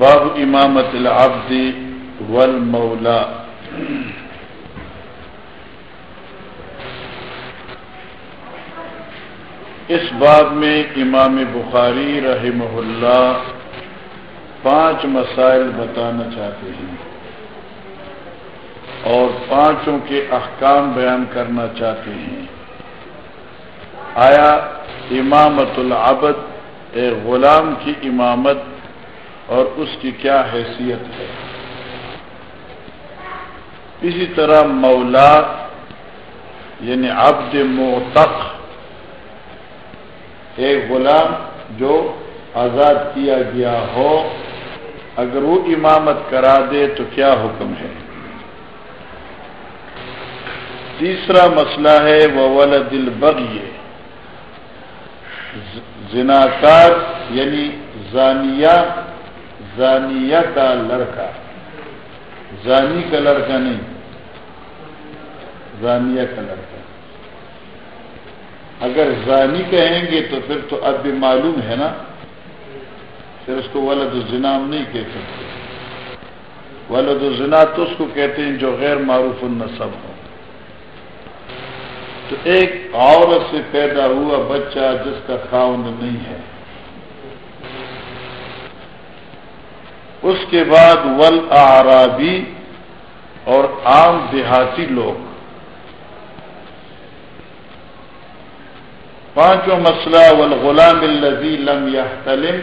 باب امامت العبد والمولا اس باب میں امام بخاری رحمہ اللہ پانچ مسائل بتانا چاہتے ہیں اور پانچوں کے احکام بیان کرنا چاہتے ہیں۔ آیا امامت العبد ایک غلام کی امامت اور اس کی کیا حیثیت ہے؟ اسی طرح مولا یعنی عبد موتق ایک غلام جو آزاد کیا گیا ہو، اگر وہ امامت کرا دے تو کیا حکم ہے؟ تیسرا مسئلہ ہے، وہ ولد البغی زناکار یعنی زانیہ زانیہ کا لڑکا۔ زانی کا لڑکا نہیں، زانیہ کا لڑکا۔ اگر زانی کہیں گے تو پھر تو اب بھی معلوم ہے نا؟ پھر اس کو ولد الزنام نہیں کہہ سکتے ولد الزنا تو اس کو کہتے ہیں جو غیر معروف النصب ہو۔ تو ایک عورت سے پیدا ہوا بچہ جس کا خاون نہیں ہے۔ اس کے بعد ول اور عام دیہاتی لوگ۔ پانچوں مسئلہ، والغلام الذي لم يحتلم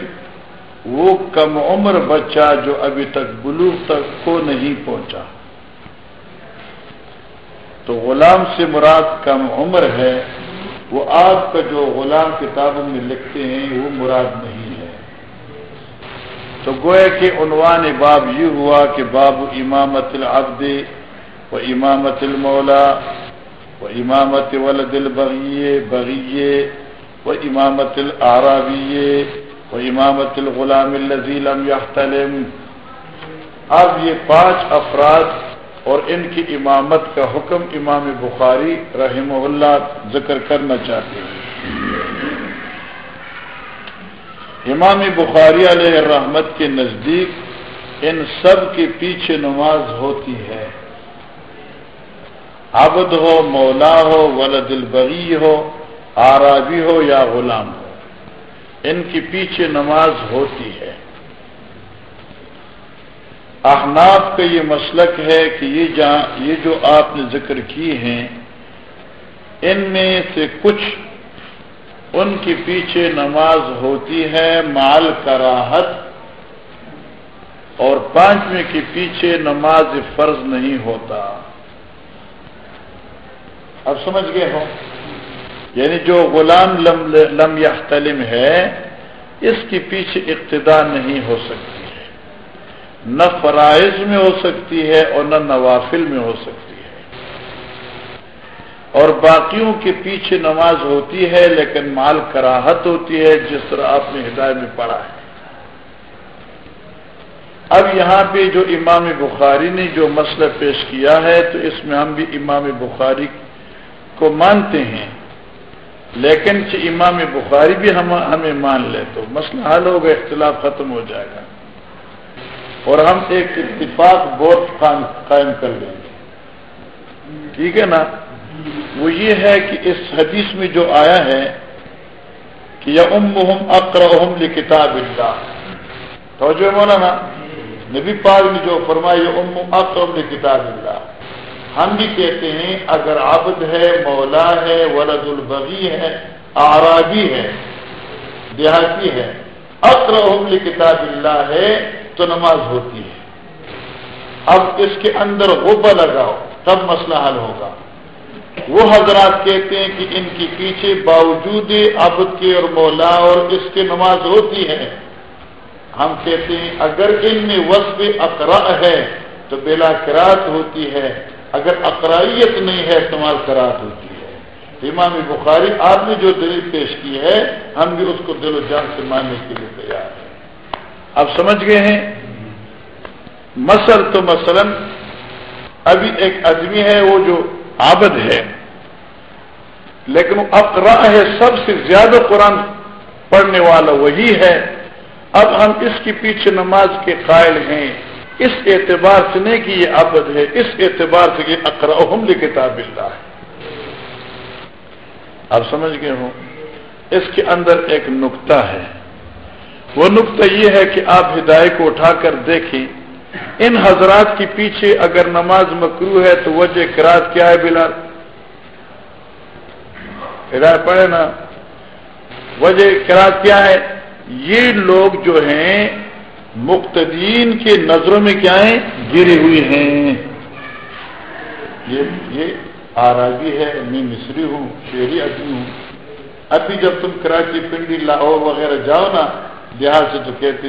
وہ کم عمر بچہ جو ابھی تک بلوغ تک کو نہیں پہنچا۔ تو غلام سے مراد کم عمر ہے، وہ آپ کا جو غلام کتابوں میں لکھتے ہیں، وہ مراد نہیں ہے۔ تو گوئے کہ عنوان باب یہ ہوا کہ باب امامت العبد و امامت المولا و امامت ولد البغیے بغیے و امامت العرابیے و امامت الغلام لم يحتلم اب یہ پانچ افراد اور ان کی امامت کا حکم امام بخاری رحمہ اللہ ذکر کرنا چاہتے ہیں۔ امام بخاری علیہ الرحمت کے نزدیک ان سب کے پیچھے نماز ہوتی ہے۔ عبد ہو، مولا ہو، ولد البغی ہو آرابی ہو یا غلام ہو۔ ان کے پیچھے نماز ہوتی ہے۔ احناف کا یہ مسلک ہے کہ یہ جہاں یہ جو آپ نے ذکر کی ہیں، ان میں سے کچھ ان کے پیچھے نماز ہوتی ہے، مال کراہت، اور پانچویں کے پیچھے نماز فرض نہیں ہوتا۔ اب سمجھ گئے ہو؟ یعنی جو غلام لم لم یختلم ہے، اس کے پیچھے اقتدا نہیں ہو سکتی ہے۔ نہ فرائض میں ہو سکتی ہے اور نہ نوافل میں ہو سکتی ہے۔ اور باقیوں کے پیچھے نماز ہوتی ہے، لیکن مال کراہت ہوتی ہے، جس طرح آپ نے ہدایت میں پڑھا ہے۔ اب یہاں پہ جو امام بخاری نے جو مسئلہ پیش کیا ہے، تو اس میں ہم بھی امام بخاری کو مانتے ہیں۔ لیکن امام بخاری بھی ہم ہمیں مان لے تو مسئلہ حل ہوگا اختلاف ختم ہو جائے گا۔ اور ہم ایک اتفاق بورڈ قائم کر لیں گے۔ ٹھیک ہے نا؟ وہ یہ ہے کہ اس حدیث میں جو آیا ہے کہ یا ام اکرم کتاب اللہ۔ تو جو مولانا؟ نبی پاک نے جو فرمایا ام اکرم کتاب اللہ۔ ہم بھی کہتے ہیں، اگر عبد ہے، مولا ہے، ولد البغی ہے آرابی ہے، دیہاتی ہے اکرم کتاب اللہ ہے، تو نماز ہوتی ہے۔ اب اس کے اندر غبہ لگاؤ، تب مسئلہ حل ہوگا۔ وہ حضرات کہتے ہیں کہ ان کے پیچھے باوجود عبد کے اور مولا اور اس کے نماز ہوتی ہے۔ ہم کہتے ہیں، اگر ان میں وصف اقرا ہے، تو بلا کراط ہوتی ہے۔ اگر اقرائیت نہیں ہے، استعمال کراط ہوتی ہے۔ امام بخاری آپ نے جو دلیل پیش کی ہے، ہم بھی اس کو دل و جان سے ماننے کے لیے تیار ہیں۔ اب سمجھ گئے ہیں؟ مسل تو مثلا ابھی ایک آدمی ہے، وہ جو عابد ہے۔ لیکن وہ اقرا ہے، سب سے زیادہ قرآن پڑھنے والا وہی ہے۔ اب ہم اس کے پیچھے نماز کے قائل ہیں۔ اس اعتبار سے نہیں کہ یہ عبد ہے، اس اعتبار سے کہ اقرا کتاب اللہ۔ ہے آپ سمجھ گئے ہوں؟ اس کے اندر ایک نقطہ ہے۔ وہ نقطہ یہ ہے کہ آپ ہدایت کو اٹھا کر دیکھیں۔ ان حضرات کے پیچھے اگر نماز مکرو ہے تو وجہ کراط کیا ہے بلال؟ ہدایت پڑھے نا۔ وجہ کراط کیا ہے؟ یہ لوگ جو ہیں مقتدین کے نظروں میں کیا ہیں؟ گری ہوئی ہیں۔ یہ آراضی ہے، میں مصری ہوں، شہری آدمی ہوں۔ ابھی جب تم کراچی، پنڈی، لاہور وغیرہ جاؤ نا، دیہات سے تو کہتے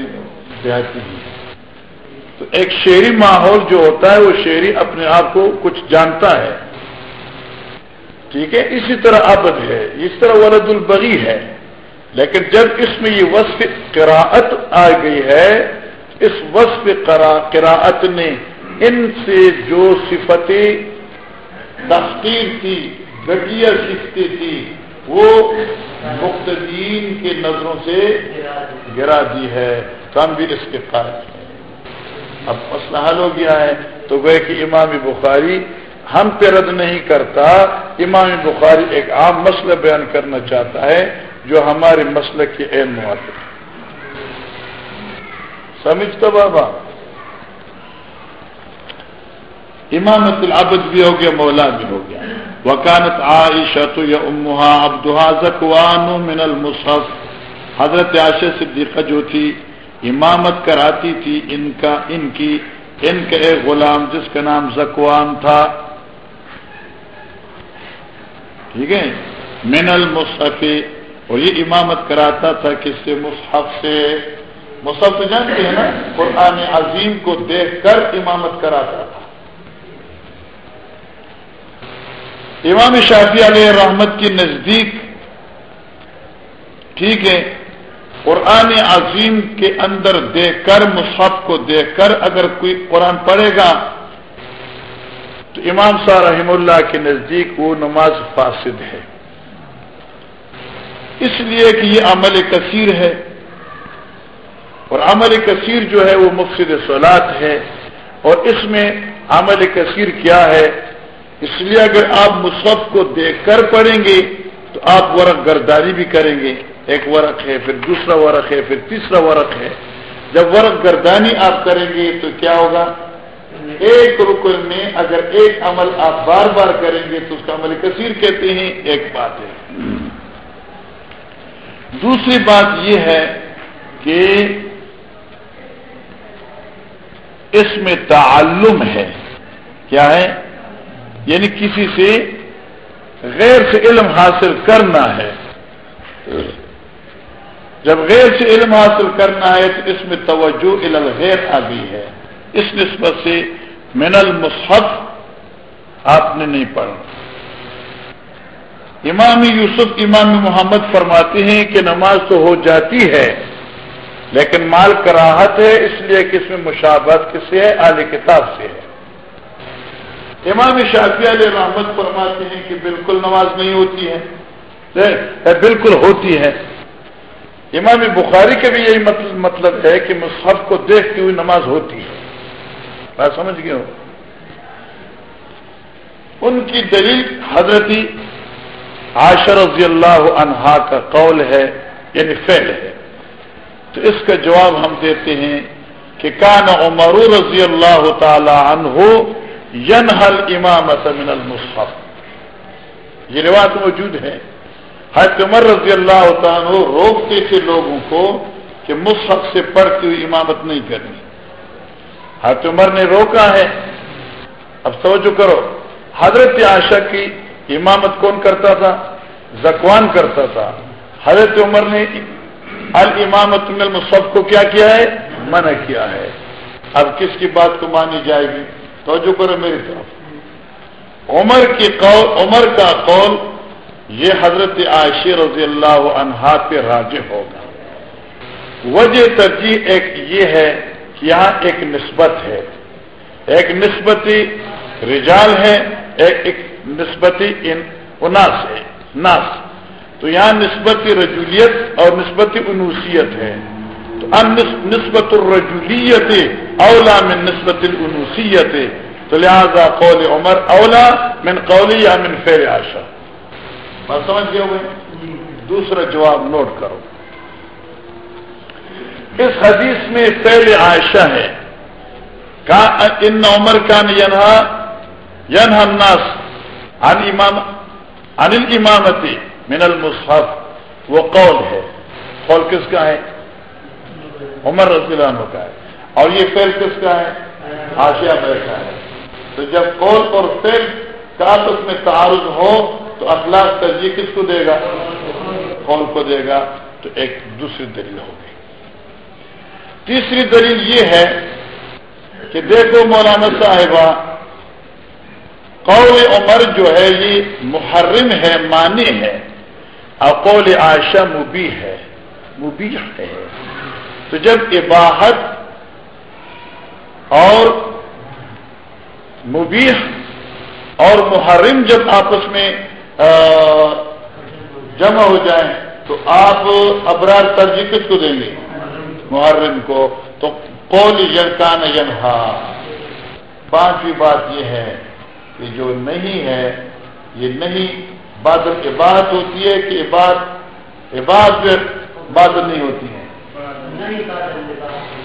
دیہاتی جی۔ تو ایک شہری ماحول جو ہوتا ہے، وہ شہری اپنے آپ کو کچھ جانتا ہے۔ ٹھیک ہے؟ اسی طرح ابد ہے، اس طرح ولد البغی ہے۔ لیکن جب اس میں یہ وصف قراءت آ گئی ہے، اس وصف قراءت نے ان سے جو صفتیں تحقیر تھی گٹیا سیکھتی تھی، وہ مختدین کے نظروں سے گرا دی ہے۔ کم بھی اس کے قائم اب مسئلہ حل ہو گیا ہے۔ تو گئے کہ امام بخاری ہم پہ رد نہیں کرتا۔ امام بخاری ایک عام مسئلہ بیان کرنا چاہتا ہے۔ جو ہمارے مسئلہ کے اہم موافق سمجھتا بابا؟ امامت العبد بھی ہو گیا، مولا بھی ہو گیا۔ وکانت عائشہ تو یا امہا عبدہا زکوان من المصحف۔ حضرت عائشہ صدیقہ جو تھی، امامت کراتی تھی، ان کا، ان کی، ان کا ایک غلام جس کا نام زکوان تھا۔ ٹھیک ہے؟ من المصحف۔ اور یہ امامت کراتا تھا کس سے مصحف سے مصحف جانتے ہیں نا، قرآن عظیم کو دیکھ کر امامت کراتا تھا۔ امام شافی علیہ رحمت کی نزدیک ٹھیک ہے، قرآن عظیم کے اندر دیکھ کر، مصحف کو دیکھ کر اگر کوئی قرآن پڑھے گا، تو امام صاحب رحم اللہ کے نزدیک وہ نماز فاسد ہے۔ اس لیے کہ یہ عمل کثیر ہے۔ اور عمل کثیر جو ہے وہ مفصد سولاد ہے۔ اور اس میں عمل کثیر کیا ہے؟ اس لیے اگر آپ مصحف کو دیکھ کر پڑھیں گے تو آپ ورق گرداری بھی کریں گے۔ ایک ورق ہے، پھر دوسرا ورق ہے، پھر تیسرا ورق ہے۔ جب ورق گردانی آپ کریں گے تو کیا ہوگا؟ ایک رکن میں اگر ایک عمل آپ بار بار کریں گے تو اس کا عمل کثیر کہتے ہیں، ایک بات ہے۔ دوسری بات یہ ہے کہ اس میں تعلم ہے۔ کیا ہے؟ یعنی کسی سے غیر سے علم حاصل کرنا ہے۔ جب غیر سے علم حاصل کرنا ہے تو اس میں توجہ غیر آ گئی ہے۔ اس نسبت سے من المصحف آپ نے نہیں پڑھا۔ امام یوسف، امام محمد فرماتے ہیں کہ نماز تو ہو جاتی ہے، لیکن مال کراہت ہے، اس لیے کہ اس میں مشابت کس سے ہے؟ اعلی کتاب سے ہے۔ امام شافی علیہ رحمت فرماتے ہیں کہ بالکل نماز نہیں ہوتی ہے۔ بالکل ہوتی ہے۔ امام بخاری کے بھی یہی مطلب ہے کہ مصحف کو دیکھتی ہوئی نماز ہوتی ہے۔ بات سمجھ گئے ہو؟ ان کی دلیل حضرتی عاشر رضی اللہ عنہا کا قول ہے یعنی فعل ہے۔ تو اس کا جواب ہم دیتے ہیں کہ کان عمر رضی اللہ تعالی عنہ ینحل امامت من المصحف۔ یہ روایت موجود ہے۔ حضرت عمر رضی اللہ تعالیٰ روکتے تھے لوگوں کو کہ مصحف سے پڑھتی ہوئی امامت نہیں کرنی۔ حضرت عمر نے روکا ہے۔ اب توجہ کرو۔ حضرت عاشا کی امامت کون کرتا تھا؟ زکوان کرتا تھا۔ حضرت عمر نے المامت من المصحف کو کیا کیا ہے؟ منع کیا ہے۔ اب کس کی بات کو مانی جائے گی؟ توجہ کرو میری طرف۔ عمر کی قول، عمر کا قول یہ حضرت عائشہ رضی اللہ عنہا پہ راج ہوگا۔ وجہ ترجیح ایک یہ ہے کہ یہاں ایک نسبت ہے۔ ایک نسبتی رجال ہے ایک نسبتی اناس ہے ناس۔ تو یہاں نسبتی رجولیت اور نسبتی انوسیت ہے۔ تو نسبت الرجولیت اولا من نسبت الانوسیت۔ تو لہذا قول عمر اولا من قولی یا من فیر آشا بات سمجھ گئے ہوئے؟ دوسرا جواب نوٹ کرو۔ اس حدیث میں فیل عائشہ ہے۔ ان عمر کا ینہا ینہ الناس۔ عن امام عن الامامتی من المصحف، وہ قول ہے۔ قول کس کا ہے؟ عمر رضی اللہ عنہ کا ہے۔ اور یہ فیل کس کا ہے؟ آشیا کا ہے۔ تو جب قول اور فیل کا اس میں تعارض ہو، تو اخلاق ترجیح کس کو دے گا؟ قول کو دے گا۔ تو ایک دوسری دلیل ہوگی تیسری دلیل یہ ہے کہ دیکھو مولانا صاحبہ قول عمر جو ہے یہ محرم ہے مانی ہے اقول عائشہ مبی ہے مبی ہے۔ تو جب اباحت اور مبیح اور محرم جب آپس میں جمع ہو جائیں، تو آپ ابرار ترجیح کس کو دیں گے؟ محرم کو۔ تو قول یرکان ینہا۔ پانچویں بات یہ ہے کہ جو نہیں ہے، یہ نہیں بادل عبادت ہوتی ہے کہ عبادت عبادت بادل نہیں ہوتی ہے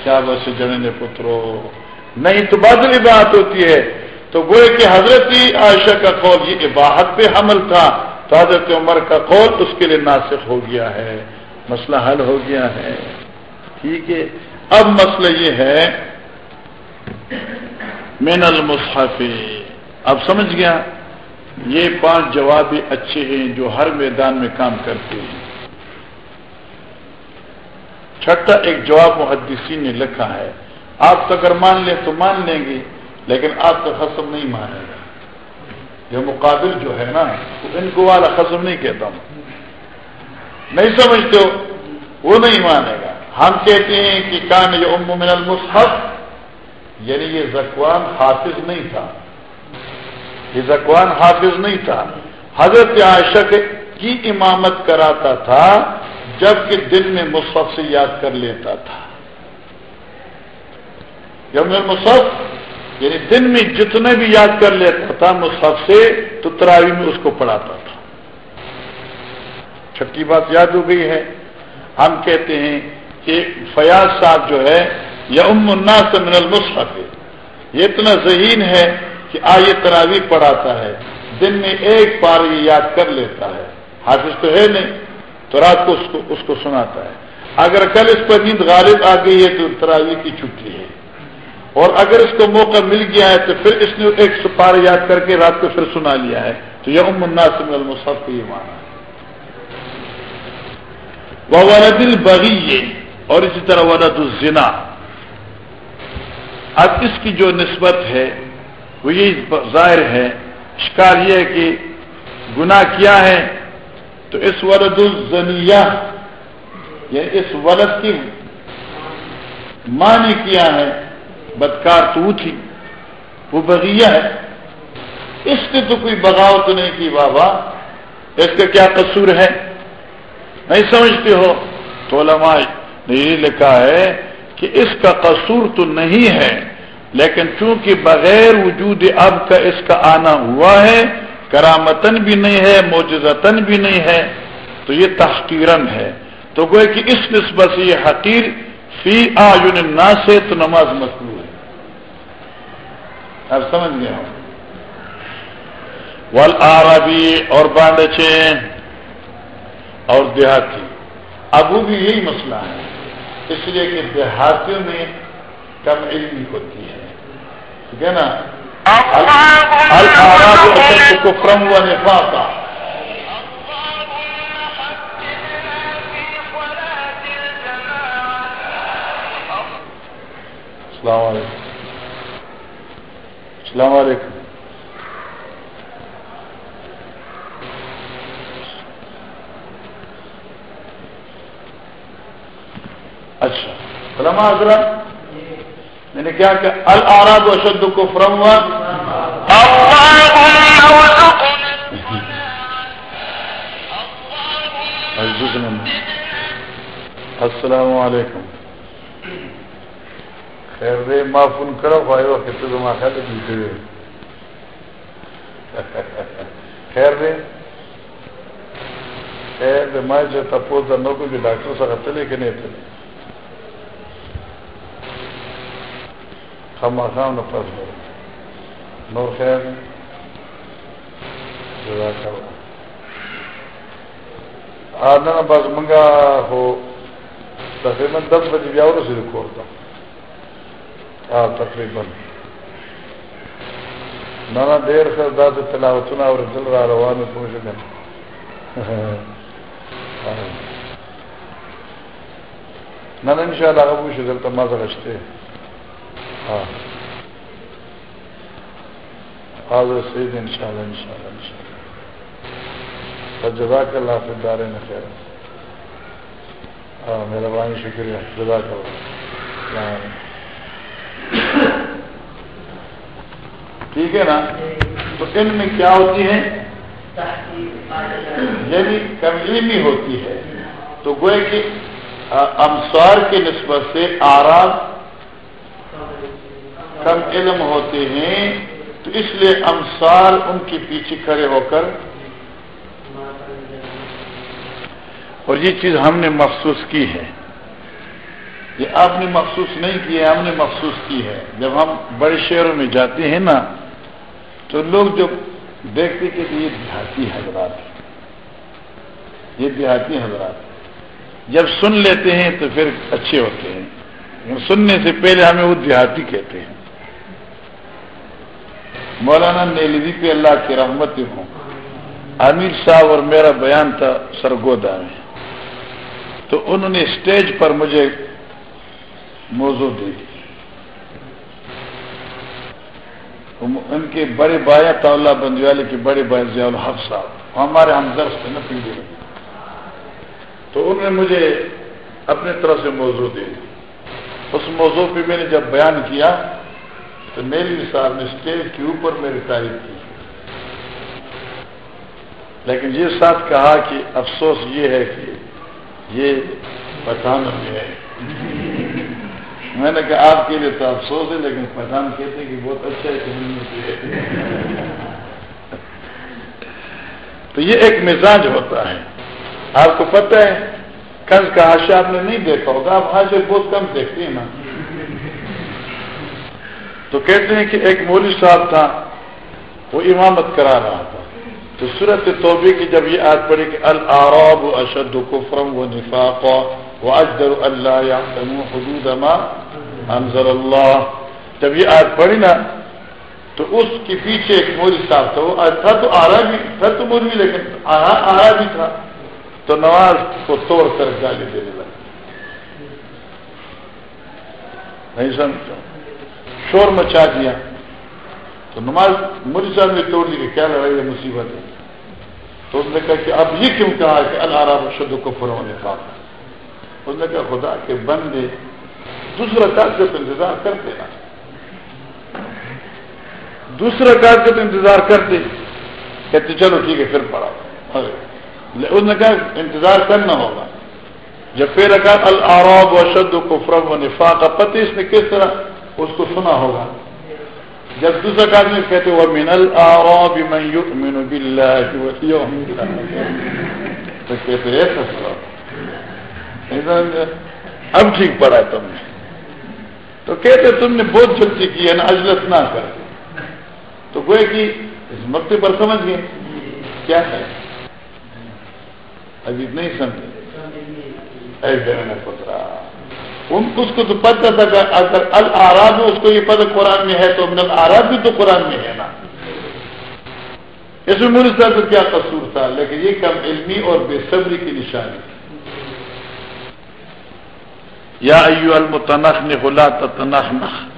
کیا بس جن پترو، نہیں تو بادل عبادت ہوتی ہے۔ تو گوئے کہ حضرت عائشہ کا قول، یہ عباہت پہ حمل تھا۔ تو حضرت عمر کا قول اس کے لیے ناسخ ہو گیا ہے، مسئلہ حل ہو گیا ہے۔ ٹھیک ہے۔ اب مسئلہ یہ ہے مین المصحف۔ اب سمجھ گیا یہ پانچ جواب اچھے ہیں جو ہر میدان میں کام کرتے ہیں۔ چھٹا ایک جواب محدثین نے لکھا ہے، آپ تو اگر مان لیں تو مان لیں گے، لیکن آپ کا خصم نہیں مانے گا۔ یہ مقابل جو ہے نا، ان کو والا خصم نہیں کہتا ہوں۔ نہیں سمجھتے ہو؟ وہ نہیں مانے گا۔ ہم کہتے ہیں کہ کان یہ ام من المصحف یعنی یہ زکوان حافظ نہیں تھا۔ یہ زکوان حافظ نہیں تھا۔ حضرت عائشہ کی امامت کراتا تھا جبکہ دن میں مصحف سے یاد کر لیتا تھا۔ جب میں مصحف یعنی دن میں جتنے بھی یاد کر لیتا تھا مصحف سے، تو تراوی میں اس کو پڑھاتا تھا۔ چھٹی بات یاد ہو گئی ہے۔ ہم کہتے ہیں کہ فیاض صاحب جو ہے، یا ام الناس من المصحف۔ یہ اتنا ذہین ہے کہ آئے تراوی پڑھاتا ہے، دن میں ایک بار یہ یاد کر لیتا ہے۔ حافظ تو ہے نہیں، تو رات کو اس کو اس کو سناتا ہے۔ اگر کل اس پر نیند غالب آ گئی ہے تو تراوی کی چھٹی ہے۔ اور اگر اس کو موقع مل گیا ہے تو پھر اس نے ایک سپار یاد کر کے رات کو پھر سنا لیا ہے۔ تو یہ ام الناس المصحف کو یہ مانا ہے۔ وہ دل بغی اور اسی طرح ولد الزنا۔ اب اس کی جو نسبت ہے وہ یہ ظاہر ہے شکار یہ ہے کہ گناہ کیا ہے؟ تو اس ولد الزنیہ یعنی اس ولد کی ماں نے کیا ہے؟ بدکار تو تھی، وہ بغیہ ہے۔ اس نے تو کوئی بغاوت نہیں کی بابا۔ اس کا کیا قصور ہے؟ نہیں سمجھتے ہو؟ تو علماء نے یہ لکھا ہے کہ اس کا قصور تو نہیں ہے۔ لیکن چونکہ بغیر وجود اب کا اس کا آنا ہوا ہے کرامتن بھی نہیں ہے موجزتن بھی نہیں ہے، تو یہ تحقیرن ہے۔ تو گوئے کہ اس نسبت سے یہ حقیر فی آن نا سے تو نماز مقبول ہے۔ اب سمجھ گیا ول آرابی اور بانڈچے اور دیہاتی۔ ابو بھی یہی مسئلہ ہے۔ اس لیے کہ دیہاتیوں میں کم علمی ہوتی ہے۔ ٹھیک ہے نا؟ کو فرم السلام علیکم۔ السلام علیکم۔ اچھا۔ سلام حضرت میں نے کیا کہ الراب اشد کو فرم ہوا السلام علیکم۔ خیر دے معافن کرو، بھائی، وقت تو تم آخر خیر دے۔ خیر دے، میں جو تپوز نو کو بھی ڈاکٹر سره تلے کہ نہیں تلے خما خام نہ پس ہو نور خیر۔ جزاک اللہ۔ آنا بس منگا ہو۔ تقریباً دس بجے بھی اور سے کھولتا ہاں تقریباً۔ نانا دیر سے داد تلاوتنا اور دل را روان پوچھ گئے نن ان شاء الله ابو شو دلته ما زغشته حاضر سید ان شاء الله ان شاء الله ان شاء الله فجزاك الله في الدارين خيرا ہاں مہربانی، شکریہ۔ جزاک اللہ۔ ٹھیک ہے نا؟ تو ان میں کیا ہوتی ہے یعنی کم علمی ہوتی ہے۔ تو گوئے کہ امسوار کی نسبت سے آرام کم علم ہوتے ہیں، تو اس لیے امسار ان کے پیچھے کھڑے ہو کر۔ اور یہ چیز ہم نے محسوس کی ہے۔ یہ آپ نے محسوس نہیں کی ہے، ہم نے محسوس کی ہے۔ جب ہم بڑے شہروں میں جاتے ہیں نا، تو لوگ جو دیکھتے کہ یہ دیہاتی حضرات یہ دیہاتی حضرات جب سن لیتے ہیں تو پھر اچھے ہوتے ہیں۔ سننے سے پہلے ہمیں وہ دیہاتی کہتے ہیں۔ مولانا نیلوی پہ اللہ کی رحمت ہوں۔ امیر صاحب اور میرا بیان تھا سرگودا میں۔ تو انہوں نے اسٹیج پر مجھے موضوع دی۔ ان کے بڑے بایا طلّہ بندی والے کے بڑے بھائی ضیاء الحق صاحب۔ ہمارے ہم درس تھے نا پی تو انہوں نے مجھے اپنے طرف سے موضوع دے دی۔ اس موضوع پہ میں نے جب بیان کیا تو میری صاحب نے اسٹیج کے اوپر میری تعریف کی۔ لیکن یہ ساتھ کہا کہ افسوس یہ ہے کہ یہ پٹھان میں ہے۔ میں نے کہا آپ کے لیے تو افسوس ہے، لیکن پٹھان کہتے کہ بہت اچھا ہے تو یہ ایک مزاج ہوتا ہے۔ آپ کو پتہ ہے کنز کا حاشا آپ نے نہیں دیکھا ہوگا، آپ حاشے بہت کم دیکھتے ہیں نا۔ تو کہتے ہیں کہ ایک مولوی صاحب تھا، وہ امامت کرا رہا تھا۔ تو صورت توبے کی جب یہ آج پڑی کہ العراب اشد و کفرم و نفاق و اجدر اللہ حدود ما انضر اللہ جب یہ آج پڑی نا، تو اس کے پیچھے ایک موری صاحب تھا۔ وہ تھا تو آرا بھی تھا تو مولوی لیکن آرا بھی تھا۔ تو نواز کو توڑ کر گالی دینے لگا۔ نہیں سمجھتا شور مچا دیا۔ تو نماز مجھ صاحب نے توڑ دی کہ کیا لڑائی ہے، مصیبت ہے۔ تو اس نے کہا کہ اب یہ کیوں کہا کہ اللہ شد کو فرو نے کہا اس نے کہا خدا کے بندے دوسرا کاج کا انتظار کر دینا دوسرا کاج کا انتظار کرتے کہتے چلو ٹھیک ہے، پھر پڑا اس نے کہا انتظار کرنا ہوگا۔ جب پھر رکھا العراب و شد و کفرم و نفاق پتی اس نے کس طرح اس کو سنا ہوگا۔ جب دوسرا کام میں کہتے وہ من العراب من یؤمن باللہ تو کہتے اب ٹھیک پڑا تم نے۔ تو کہتے تم نے بہت جلدی کی ہے، نا اجلت نہ کر۔ تو گوئے کہ اس مقتے پر سمجھ گئے۔ کیا ہے؟ ابھی نہیں سمجھے۔ ایسے میں نے پترا۔ ان اس کو تو پتہ تھا کہ اگر الآراب اس کو یہ پتہ قرآن میں ہے تو من الآراب بھی تو قرآن میں ہے نا۔ اس میں مجھ صاحب کیا قصور تھا، لیکن یہ کم علمی اور بے صبری کی نشانی۔ یا ایو المتنخ نخلا تتنخنخ۔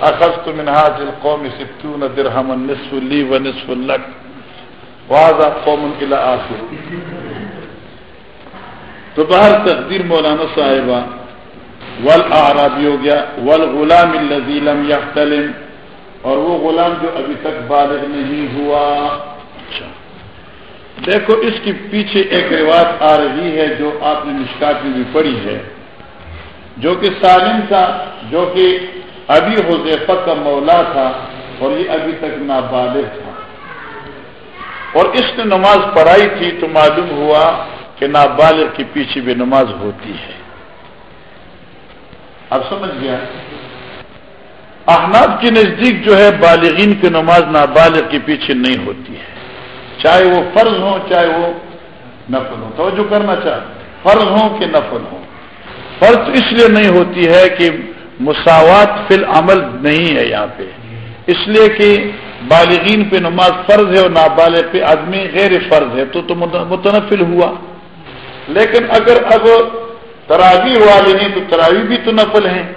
اخذت من هذه القوم ستون درهم النصف لي ونصف لك۔ وهذا قوم الى اخر تو باہر تقدیر مولانا صاحبہ ول آرابی ہو گیا ول غلام الزیلم یا اور وہ غلام جو ابھی تک بالغ نہیں ہوا۔ اچھا۔ دیکھو اس کے پیچھے ایک روایت آ رہی ہے جو آپ نے مشکات میں بھی پڑھی ہے۔ جو کہ سالم تھا جو کہ ابھی حضیفہ کا مولا تھا اور یہ ابھی تک نابالغ تھا۔ اور اس نے نماز پڑھائی تھی تو معلوم ہوا کہ نابالغ کے پیچھے بھی نماز ہوتی ہے۔ اب سمجھ گیا؟ احناب کے نزدیک جو ہے بالغین کی نماز نابالغ کے پیچھے نہیں ہوتی ہے۔ چاہے وہ فرض ہو چاہے وہ نفل ہو توجہ کرنا چاہے فرض ہو کہ نفل ہو فرض اس لیے نہیں ہوتی ہے کہ مساوات فی العمل نہیں ہے یہاں پہ۔ اس لیے کہ بالغین پہ نماز فرض ہے اور نابالغ پہ آدمی غیر فرض ہے، تو تو متنفل ہوا۔ لیکن اگر اب تراوی والے ہیں تو تراوی بھی تو نفل ہیں۔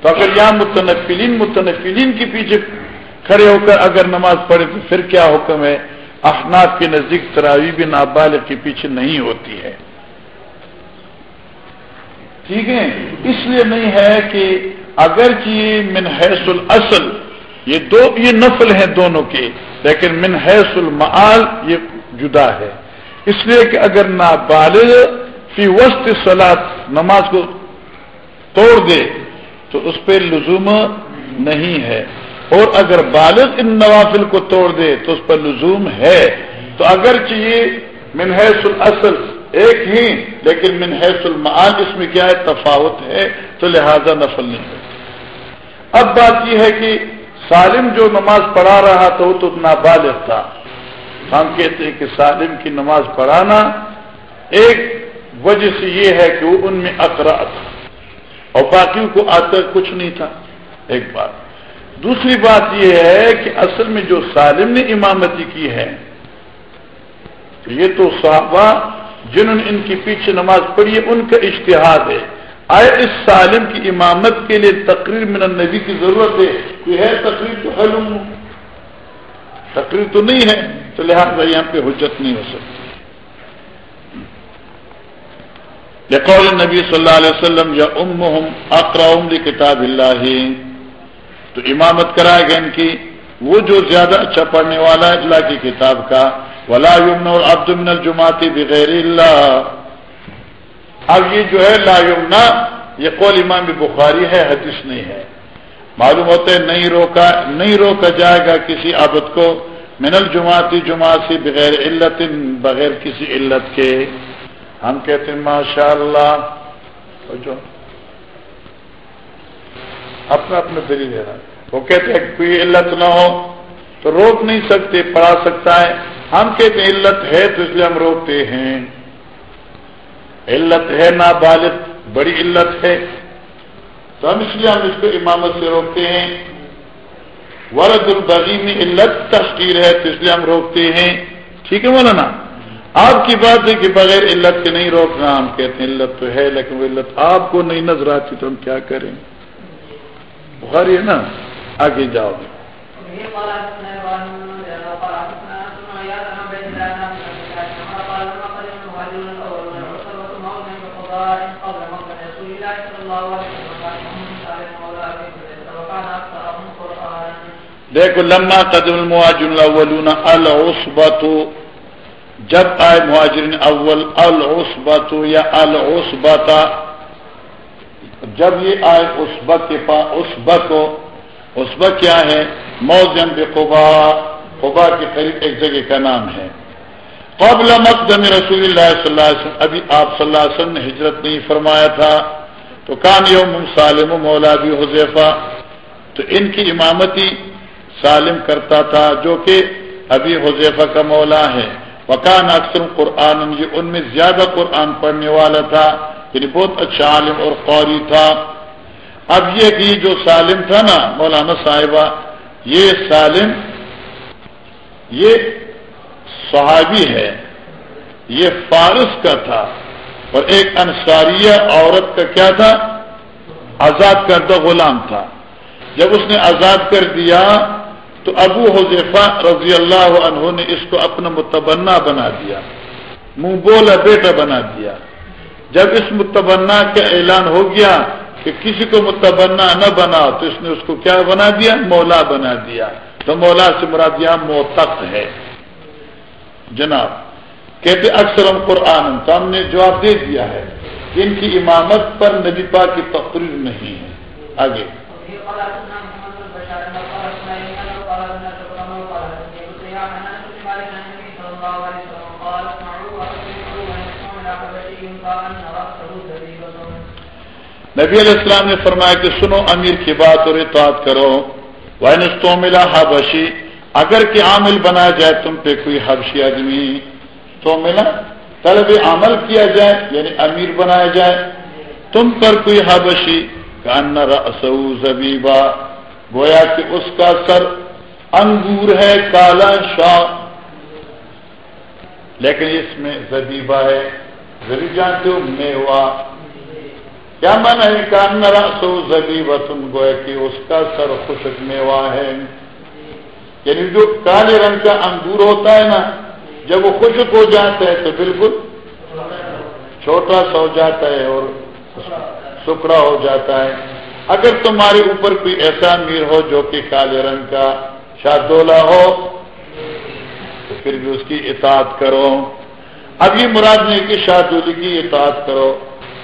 تو اگر یہاں متنفلین متنفلین کے پیچھے کھڑے ہو کر اگر نماز پڑھے تو پھر کیا حکم ہے؟ افناف کے نزدیک تراوی بھی نابالغ کے پیچھے نہیں ہوتی ہے۔ ٹھیک ہے؟ اس لیے نہیں ہے کہ اگر من حیث الاصل، یہ دو، یہ نفل ہیں دونوں کے، لیکن من حیث المعال یہ جدا ہے۔ اس لیے کہ اگر نابالغ فی وسط سلاد نماز کو توڑ دے، تو اس پہ لزوم نہیں ہے۔ اور اگر بالغ ان نوافل کو توڑ دے، تو اس پر لزوم ہے۔ تو اگر چاہیے منحص الاصل ایک ہی، لیکن منحص المعال اس میں کیا ہے؟ تفاوت ہے۔ تو لہذا نفل نہیں ہے اب بات یہ ہے کہ سالم جو نماز پڑھا رہا تھا، وہ تو نابالغ تھا۔ ہم کہتے ہیں کہ سالم کی نماز پڑھانا ایک وجہ سے یہ ہے کہ وہ ان میں اقرا تھا اور باقیوں کو آتا کچھ نہیں تھا، ایک بات۔ دوسری بات یہ ہے کہ اصل میں جو سالم نے امامتی کی ہے یہ تو صحابہ جنہوں نے ان کے پیچھے نماز پڑھی ہے، ان کا اشتہاد ہے۔ آئے، اس سالم کی امامت کے لیے تقریر من النبی کی ضرورت ہے۔ کوئی ہے تقریر تو حلوم تقریر تو نہیں ہے، تو لہٰذا یہاں پہ حجت نہیں ہو سکتی۔ یقول نبی صلی اللہ علیہ وسلم، یا ام اقرا کتاب اللہ، تو امامت کرائے گا ان کی، وہ جو زیادہ اچھا پڑھنے والا ہے، اللہ کی کتاب کا، ولا یمن اور عبد من الجماعتی بغیر اللہ۔ اب یہ جو ہے، لا یمنا یہ قول امام بخاری ہے، حدیث نہیں ہے۔ معلوم ہوتا ہے نہیں روکا نہیں روکا جائے گا کسی عابد کو من الجماعتی جماعت سے بغیر علت، بغیر کسی علت کے۔ ہم کہتے ہیں ماشاء اللہ جو اپنا اپنا دلیل ہے۔ وہ کہتے ہیں کوئی علت نہ ہو تو روک نہیں سکتے، پڑھا سکتا ہے۔ ہم کہتے ہیں علت ہے تو اس لیے ہم روکتے ہیں۔ علت ہے نابالغ، بڑی علت ہے۔ تو ہم اس لیے ہم اس کو امامت سے روکتے ہیں۔ ورد البغی میں علت تشکیر ہے تو اس لیے ہم روکتے ہیں۔ ٹھیک ہے مولانا؟ آپ کی بات ہے کہ بغیر علت کے نہیں روکنا، ہم کہتے ہیں علت تو ہے، لیکن وہ علت آپ کو نہیں نظر آتی تو ہم کیا کریں؟ بخاری ہے نا؟ آگے جاؤ۔ دیکھو لما قدم المواجن الاولون العصبت جب آئے مہاجرین اول العصبت یا العصبتا جب یہ آئے اسبا کے پاس اسبا کو اسبا کیا ہے موزم بے قبا قبا کے قریب ایک جگہ کا نام ہے قبل مقدم رسول اللہ صلی اللہ علیہ وسلم، ابھی آپ صلی اللہ علیہ وسلم نے ہجرت نہیں فرمایا تھا، تو کان یوم سالم مولا بھی حذیفہ، تو ان کی امامتی سالم کرتا تھا، جو کہ ابھی حذیفہ کا مولا ہے۔ وکان اکثر قرآن، یہ ان میں زیادہ قرآن پڑھنے والا تھا یعنی بہت اچھا عالم اور قوری تھا۔ اب یہ کہ جو سالم تھا نا، مولانا صاحبہ، یہ سالم، یہ صحابی ہے، یہ فارس کا تھا اور ایک انصاریہ عورت کا کیا تھا؟ آزاد کردہ غلام تھا۔ جب اس نے آزاد کر دیا تو ابو حضیفہ رضی اللہ عنہ نے اس کو اپنا متبنا بنا دیا، منہ بولا بیٹا بنا دیا۔ جب اس متبنا کا اعلان ہو گیا کہ کسی کو متبنا نہ بنا تو اس نے اس کو کیا بنا دیا؟ مولا بنا دیا۔ تو مولا سے مراد یہاں موتق ہے۔ جناب، کہتے اکثر ہم قرآن تو ہم نے جواب دے دیا ہے کہ ان کی امامت پر نبی پاک کی تقریر نہیں ہے۔ آگے۔ نبی علیہ السلام نے فرمایا کہ سنو امیر کی بات اور اطاعت کرو۔ تو ملا حبشی اگر کہ عامل بنایا جائے تم پہ کوئی حبشی آدمی، تو ملا، طلب عمل کیا جائے یعنی امیر بنایا جائے۔ تم پر کوئی حبشی کان رسو زبیبا گویا کہ اس کا سر انگور ہے کالا شاہ لیکن اس میں زبیبا ہے زبی جانتے ہو میوا کیا من ہے کان رسو زبیبا تم گویا کہ اس کا سر خشک میوا ہے یعنی جو کالے رنگ کا انگور ہوتا ہے نا، جب وہ خشک ہو جاتا ہے تو بالکل چھوٹا سا ہو جاتا ہے اور سکڑا ہو جاتا ہے۔ اگر تمہارے اوپر کوئی ایسا امیر ہو جو کہ کالے رنگ کا شادولہ ہو، تو پھر بھی اس کی اطاعت کرو۔ اب یہ مراد نہیں کہ شادولی کی اطاعت کرو۔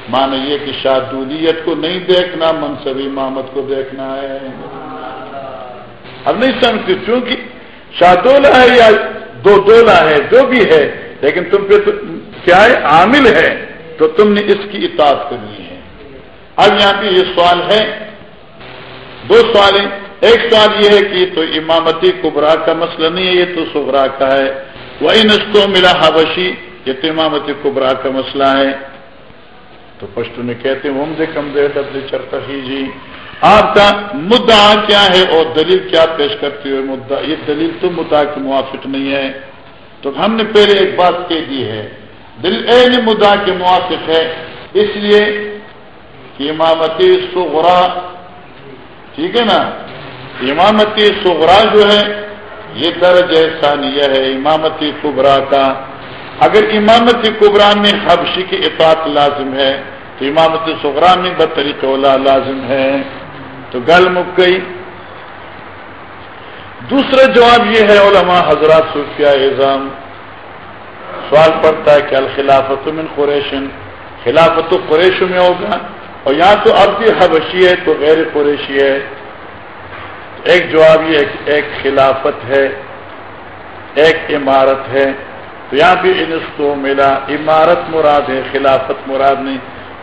مانا یہ کہ شادولیت کو نہیں دیکھنا منصبی امامت کو دیکھنا ہے۔ اب نہیں سمجھتے کیونکہ شادولہ ہے یا دو دولا ہے، جو بھی ہے، لیکن تم پہ تو کیا ہے عامل ہے، تو تم نے اس کی اطاعت کرنی ہے۔ اب یہاں پہ یہ سوال ہے، دو سوال ہیں ایک سوال یہ ہے کہ تو امامتی کبرا کا مسئلہ نہیں ہے، یہ تو سبرا کا ہے۔ وہی نسخوں ملا حبشی، یہ تو امامتی کبرا کا مسئلہ ہے۔ تو پشتو نے کہتے ہیں ہم دے کم دے ڈبل چرتا ہی جی۔ آپ کا مدعا کیا ہے اور دلیل کیا پیش کرتے ہوئے مدعا؟ یہ دلیل تو مدعا کے موافق نہیں ہے۔ تو ہم نے پہلے ایک بات کہہ دی ہے۔ دل اے مدعا کے موافق ہے۔ اس لیے کہ امامتی سغرا ٹھیک ہے نا؟ امامتی سغرا جو ہے، یہ درج ثانیہ ہے امامتی کبرا کا۔ اگر امامتی کبرا میں حبشی کی اطاعت لازم ہے، تو امامتی سغرا میں بطریق اولا لازم ہے۔ تو گل مک گئی۔ دوسرا جواب یہ ہے علماء حضرات صوفیہ اعظام، سوال پڑتا ہے کہ الخلافت من قریشن خلافت قریش میں ہوگا؟ اور یہاں تو اب بھی حبشی ہے تو غیر قریشی ہے۔ ایک جواب یہ کہ ایک خلافت ہے، ایک عمارت ہے۔ تو یہاں بھی انس کو ملا۔ عمارت مراد ہے، خلافت مراد نہیں۔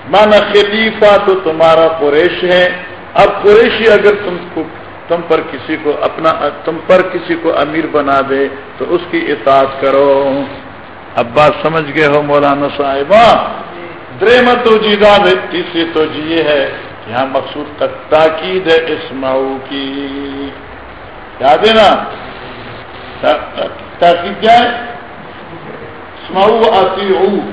مانا خلیفہ تو تمہارا قریش ہے۔ اب قریشی اگر تم کو تم پر کسی کو اپنا تم پر کسی کو امیر بنا دے تو اس کی اطاعت کرو۔ اب بات سمجھ گئے ہو مولانا صاحبہ؟ درم تو جیدا تیسری تو جی یہ ہے یہاں مقصود تک تاکید ہے اسماؤ کی۔ یاد ہے نا؟ تاکید کیا ہے؟ اسماؤ آتی ہوں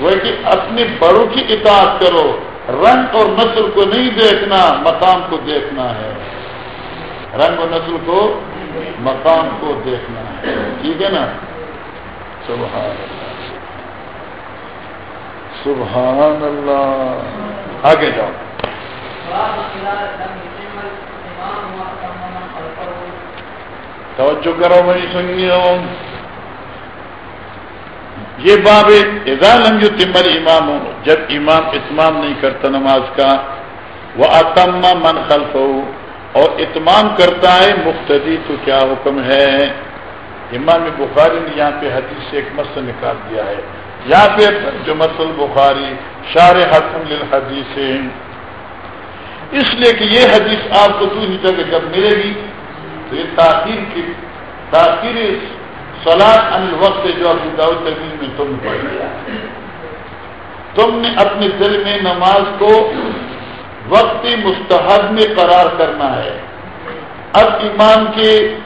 وہ کہ اپنے بڑوں کی اطاعت کرو۔ رنگ اور نسل کو نہیں دیکھنا، مقام کو دیکھنا ہے۔ رنگ اور نسل کو، مقام کو دیکھنا ہے۔ ٹھیک ہے نا؟ سبحان اللہ۔ سبحان اللہ۔ آگے جاؤ۔ توجہ کرو بھائی سنگیوں۔ یہ باب لم جو تمر امام ہو جب امام اتمام نہیں کرتا نماز کا وہ اتما من خلف ہو اور اتمام کرتا ہے مختدی تو کیا حکم ہے؟ امام بخاری نے یہاں پہ حدیث سے ایک مسئلہ نکال دیا ہے۔ یہاں پہ جو مسل بخاری شار حکم للحدیث اس لیے کہ یہ حدیث آپ کو دوسری جگہ جب ملے گی، تو یہ تاخیر کی، تاخیر سلاد ان وقت جو ابو داؤد تبدیل میں تم پڑھ لیا تم نے اپنے دل میں نماز کو وقتی مستحد میں قرار کرنا ہے۔ اب ایمان کے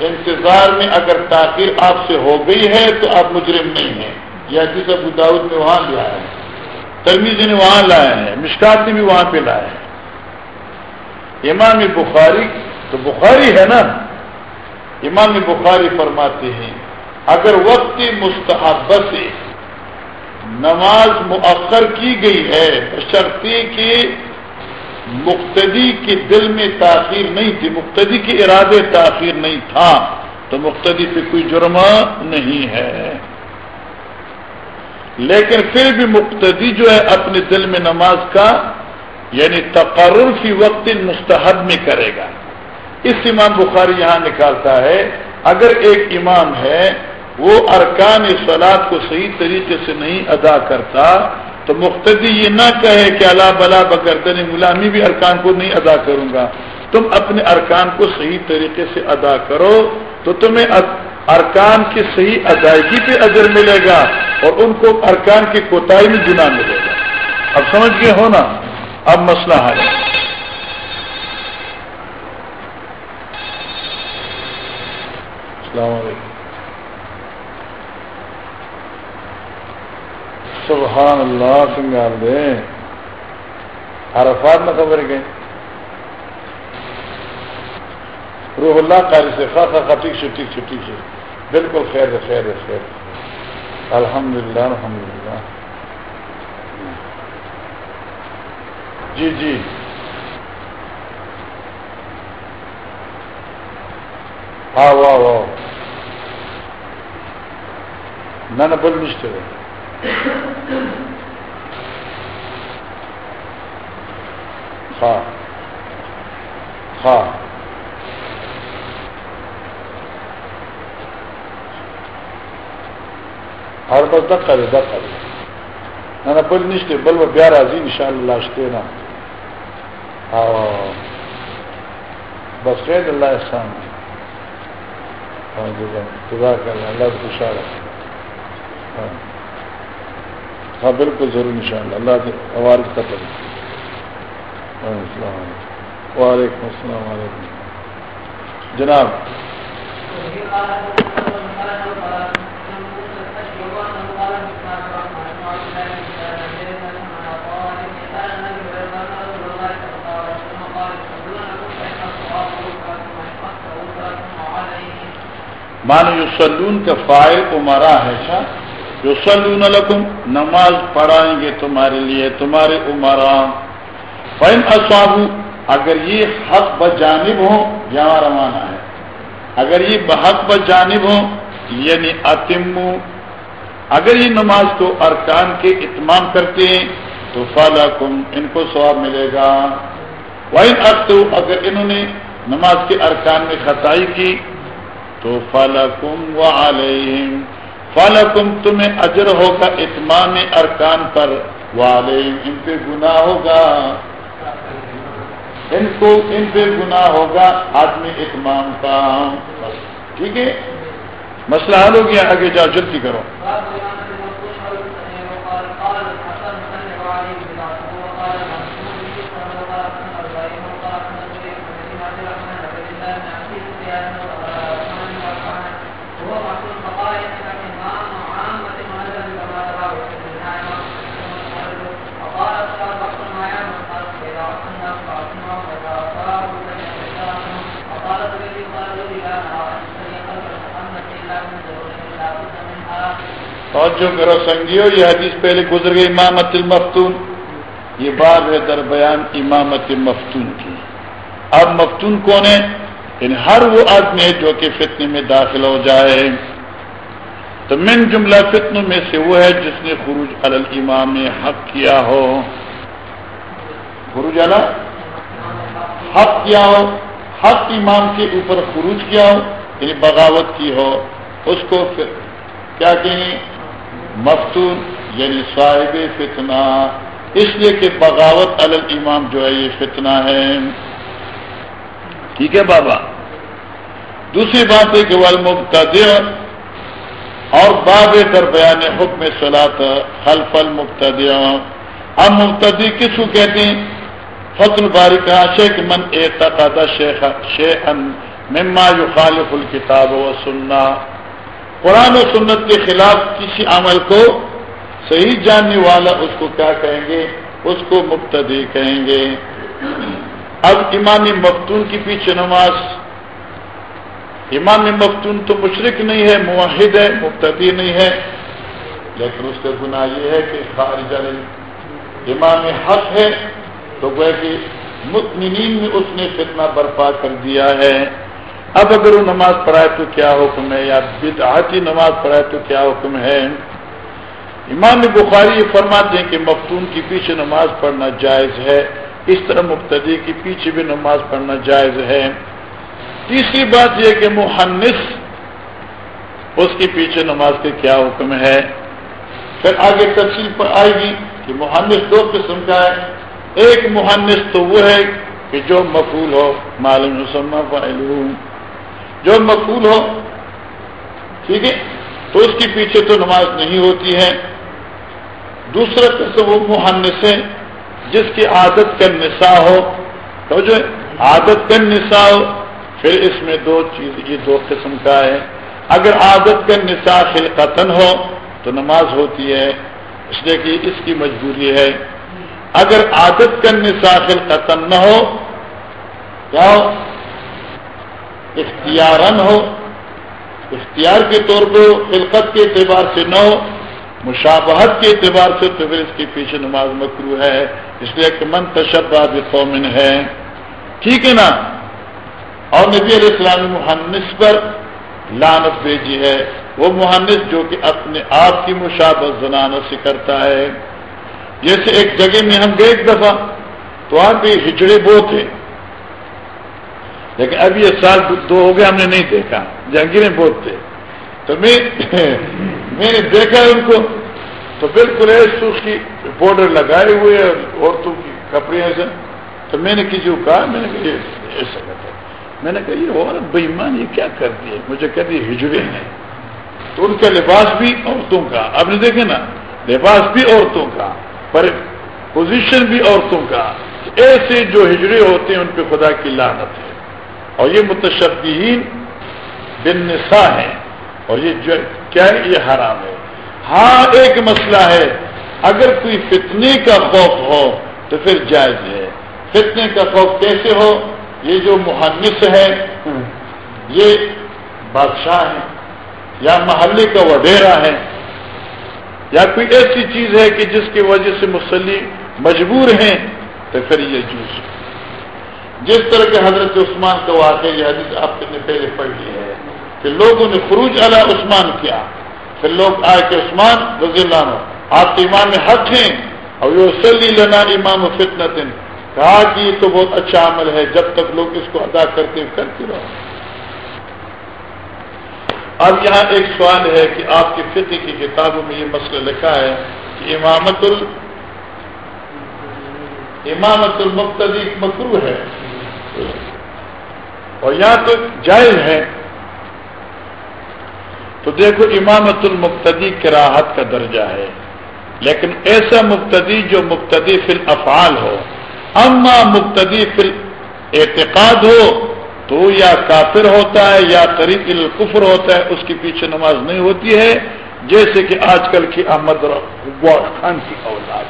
انتظار میں اگر تاخیر آپ سے ہو گئی ہے تو آپ مجرم نہیں ہیں۔ یا جس ابو داؤد نے وہاں لیا ہے۔ ترمیز نے وہاں لایا ہے۔ مشکات نے بھی وہاں پہ لایا ہے۔ امام بخاری تو بخاری ہے نا۔ امام بخاری فرماتے ہیں اگر وقت مستحب سے نماز مؤخر کی گئی ہے شرطی کی مقتدی کے دل میں تاخیر نہیں تھی، مقتدی کے ارادے تاخیر نہیں تھا، تو مقتدی پہ کوئی جرم نہیں ہے۔ لیکن پھر بھی مقتدی جو ہے، اپنے دل میں نماز کا یعنی تقرر فی وقت مستحب میں کرے گا۔ اس امام بخاری یہاں نکالتا ہے، اگر ایک امام ہے وہ ارکان سلاد کو صحیح طریقے سے نہیں ادا کرتا، تو مقتدی یہ نہ کہے کہ اللہ بلا بکردن غلامی بھی ارکان کو نہیں ادا کروں گا۔ تم اپنے ارکان کو صحیح طریقے سے ادا کرو تو تمہیں ارکان کی صحیح ادائیگی پہ اجر ملے گا اور ان کو ارکان کی کوتاہی میں گنا ملے گا۔ اب سمجھ گئے ہو نا؟ اب مسئلہ حل ہے۔ السلام علیکم۔ سبحان اللہ سنگال دے۔ عرفات میں خبر گئے روح اللہ قاری سے خا خا ٹھیک سے ٹھیک سے ٹھیک سے۔ بالکل خیر ہے خیر ہے، خیر الحمد للہ الحمد للہ جی جی۔ ہاں واہ واہ۔ نہ بول مشکل ہاں ہاں اور بس دق کرے دق کرے نہ بل نشتے، بل وہ بیار آزی ان شاء اللہ اشتے نا۔ بس قید اللہ احسان خدا کر اللہ خوشحال ہاں بالکل ضرور ان شاء اللہ اللہ ہمارے قتل السلام وعلیکم السلام علیکم۔ جناب۔ مانو یو سلون کا فائل عمرا ہے سا جو لکم، نماز پڑھائیں گے تمہارے لیے، تمہارے عمرا فین اصاب اگر یہ حق بجانب ہو یہاں روانہ ہے۔ اگر یہ بحق بجانب ہو یعنی اتم اگر یہ نماز کو ارکان کے اتمام کرتے ہیں، تو فالا ان کو سواب ملے گا۔ وائن اب اگر انہوں نے نماز کے ارکان میں خطائی کی، تو فالکم و علیہم فالکم تمہیں اجر ہوگا اتمام ارکان پر۔ والے ان پہ گناہ ہوگا۔ ان کو ان پہ گناہ ہوگا آدمی اتمام کا۔ ٹھیک ہے؟ مسئلہ حل ہو گیا، آگے جاؤ جلدی کرو۔ اور جو میرا سنگیو یہ حدیث پہلے گزر گئی، امامت المفتون۔ یہ بات ہے در بیان امامت مفتون کی۔ اب مفتون کون ہے ان یعنی ہر وہ آدمی ہے جو کہ فتنے میں داخل ہو جائے تو من جملہ فتنوں میں سے وہ ہے جس نے خروج الامام حق کیا ہو۔ خروج علا حق کیا ہو، حق امام کے اوپر خروج کیا ہو یعنی بغاوت کی ہو۔ اس کو کیا کہیں؟ مفتون یعنی صاحب فتنہ۔ اس لیے کہ بغاوت امام جو ہے یہ فتنہ ہے۔ ٹھیک ہے بابا؟ دوسری بات ہے کہ وہ اور باب در بیان حکم سلاد حلف المقتد اب مبتدی کس کو کہتے ہیں؟ فصل باری کا شیخ من اعتقاد شیخ شیخ مما یو خالف الکتاب و سننا قرآن و سنت کے خلاف کسی عمل کو صحیح جاننے والا اس کو کیا کہیں گے؟ اس کو مبتدی کہیں گے۔ اب امام مفتون کی پیچھے نماز۔ امام مفتون تو مشرق نہیں ہے معاہد ہے، مبتدی نہیں ہے۔ لیکن اس کا گناہ یہ ہے کہ خارج امام حق ہے، تو وہ کہ مطمئن میں اس نے فتنہ برپا کر دیا ہے۔ اب اگر وہ نماز پڑھائے تو کیا حکم ہے؟ یا بدعاتی نماز پڑھائے تو کیا حکم ہے؟ امام بخاری یہ فرماتے ہیں کہ مفتون کے پیچھے نماز پڑھنا جائز ہے، اس طرح مبتدی کے پیچھے بھی نماز پڑھنا جائز ہے۔ تیسری بات یہ کہ محنس اس کے پیچھے نماز کے کیا حکم ہے؟ پھر آگے تفصیل پر آئے گی کہ محنس دو قسم کا ہے۔ ایک محنس تو وہ ہے کہ جو مقبول ہو، معلوم جو مقبول ہو، ٹھیک ہے؟ تو اس کے پیچھے تو نماز نہیں ہوتی ہے۔ دوسرا قسم وہ محنس ہے جس کی عادت کا نسا ہو۔ تو جو عادت کا نسا ہو، پھر اس میں دو چیز، یہ دو قسم کا ہے۔ اگر عادت کا نسا خلقتن ہو، تو نماز ہوتی ہے۔ اس لیے کہ اس کی مجبوری ہے۔ اگر عادت کا نسا خلقتن نہ ہو کیا ہو اختیارن ہو، اختیار کے طور پہ خلقت کے اعتبار سے نہ ہو، مشابہت کے اعتبار سے تو پھر اس کے پیچھے نماز مکرو ہے۔ اس لیے کہ من تشبہ قومن ہے۔ ٹھیک ہے نا؟ اور نبی علیہ السلام محنس پر لانت بھیجی ہے۔ وہ محنس جو کہ اپنے آپ کی مشابت زنانوں سے کرتا ہے۔ جیسے ایک جگہ میں ہم گئے ایک دفعہ تو وہاں پہ ہجڑے بہت تھے لیکن اب یہ سال دو ہو گئے ہم نے نہیں دیکھا جہانگیریں بہت تھے۔ تو میں میں نے دیکھا ان کو۔ تو بالکل ایسے اس کی بارڈر لگائے ہوئے عورتوں کی کپڑے ایسے۔ تو میں نے کسی کو کہا، میں نے کہا ایسا کرتا میں نے کہا، یہ عورت بےمان یہ کیا کرتی ہے؟ مجھے کہتی ہے ہجڑے ہیں۔ تو ان کا لباس بھی عورتوں کا۔ آپ نے دیکھے نا؟ لباس بھی عورتوں کا، پر پوزیشن بھی عورتوں کا۔ ایسے جو ہجڑے ہوتے ہیں، ان پہ خدا کی لانت ہے۔ اور یہ متشدین بن نسا ہے اور یہ جو کیا ہے؟ یہ حرام ہے۔ ہاں ایک مسئلہ ہے۔ اگر کوئی فتنے کا خوف ہو تو پھر جائز ہے۔ فتنے کا خوف کیسے ہو؟ یہ جو محنس ہے، یہ بادشاہ ہے، یا محلے کا وڈیرا ہے، یا کوئی ایسی چیز ہے کہ جس کی وجہ سے مسلم مجبور ہیں، تو پھر یہ جوس جس طرح کے حضرت عثمان کا واقعہ یہ حدیث آپ نے پہلے پڑھ لی ہے کہ لوگوں نے خروج علی عثمان کیا، پھر لوگ آئے کہ عثمان رضی اللہ عنہ، آپ کے ایمان میں حق ہیں اور یہ سلی لنا امام فتنت کہا کہ یہ تو بہت اچھا عمل ہے، جب تک لوگ اس کو ادا کرتے کرتے رہو۔ اب یہاں ایک سوال ہے کہ آپ کی فطر کی کتابوں میں یہ مسئلہ لکھا ہے کہ امامت ال امامت المقتدی مکرو ہے۔ اور یہاں تو جائز ہے تو دیکھو امامت المقتدی کراہت کا درجہ ہے، لیکن ایسا مقتدی جو مقتدی فی الافعال ہو، اما مقتدی فی اعتقاد ہو، تو یا کافر ہوتا ہے یا قریب القفر ہوتا ہے، اس کے پیچھے نماز نہیں ہوتی ہے، جیسے کہ آج کل کی احمد خان کی اولاد۔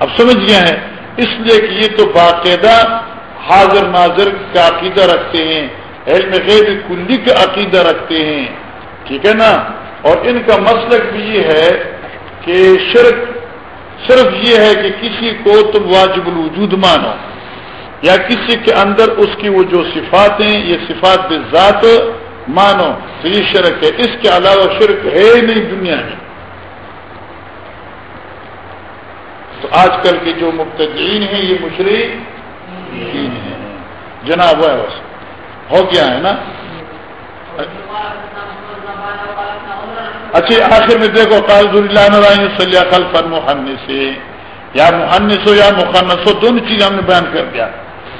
اب سمجھ گئے ہیں؟ اس لیے کہ یہ تو باقاعدہ حاضر ناظر کا عقیدہ رکھتے ہیں، علم غیر کلی کا عقیدہ رکھتے ہیں۔ ٹھیک ہے نا؟ اور ان کا مسلک بھی یہ ہے کہ شرک صرف یہ ہے کہ کسی کو تم واجب الوجود مانو، یا کسی کے اندر اس کی وہ جو صفات ہیں یہ صفات ذات مانو۔ تو یہ شرک ہے۔ اس کے علاوہ شرک ہے ہی نہیں دنیا میں۔ تو آج کل کے جو مبتدین ہیں، یہ مشرق ہیں جناب ہے ہو گیا ہے نا؟ اچھا آخر میں دیکھو قاض اللہ صلی کل محن سے یا محنس ہو یا مخنس ہو، دونوں چیز ہم نے بیان کر دیا۔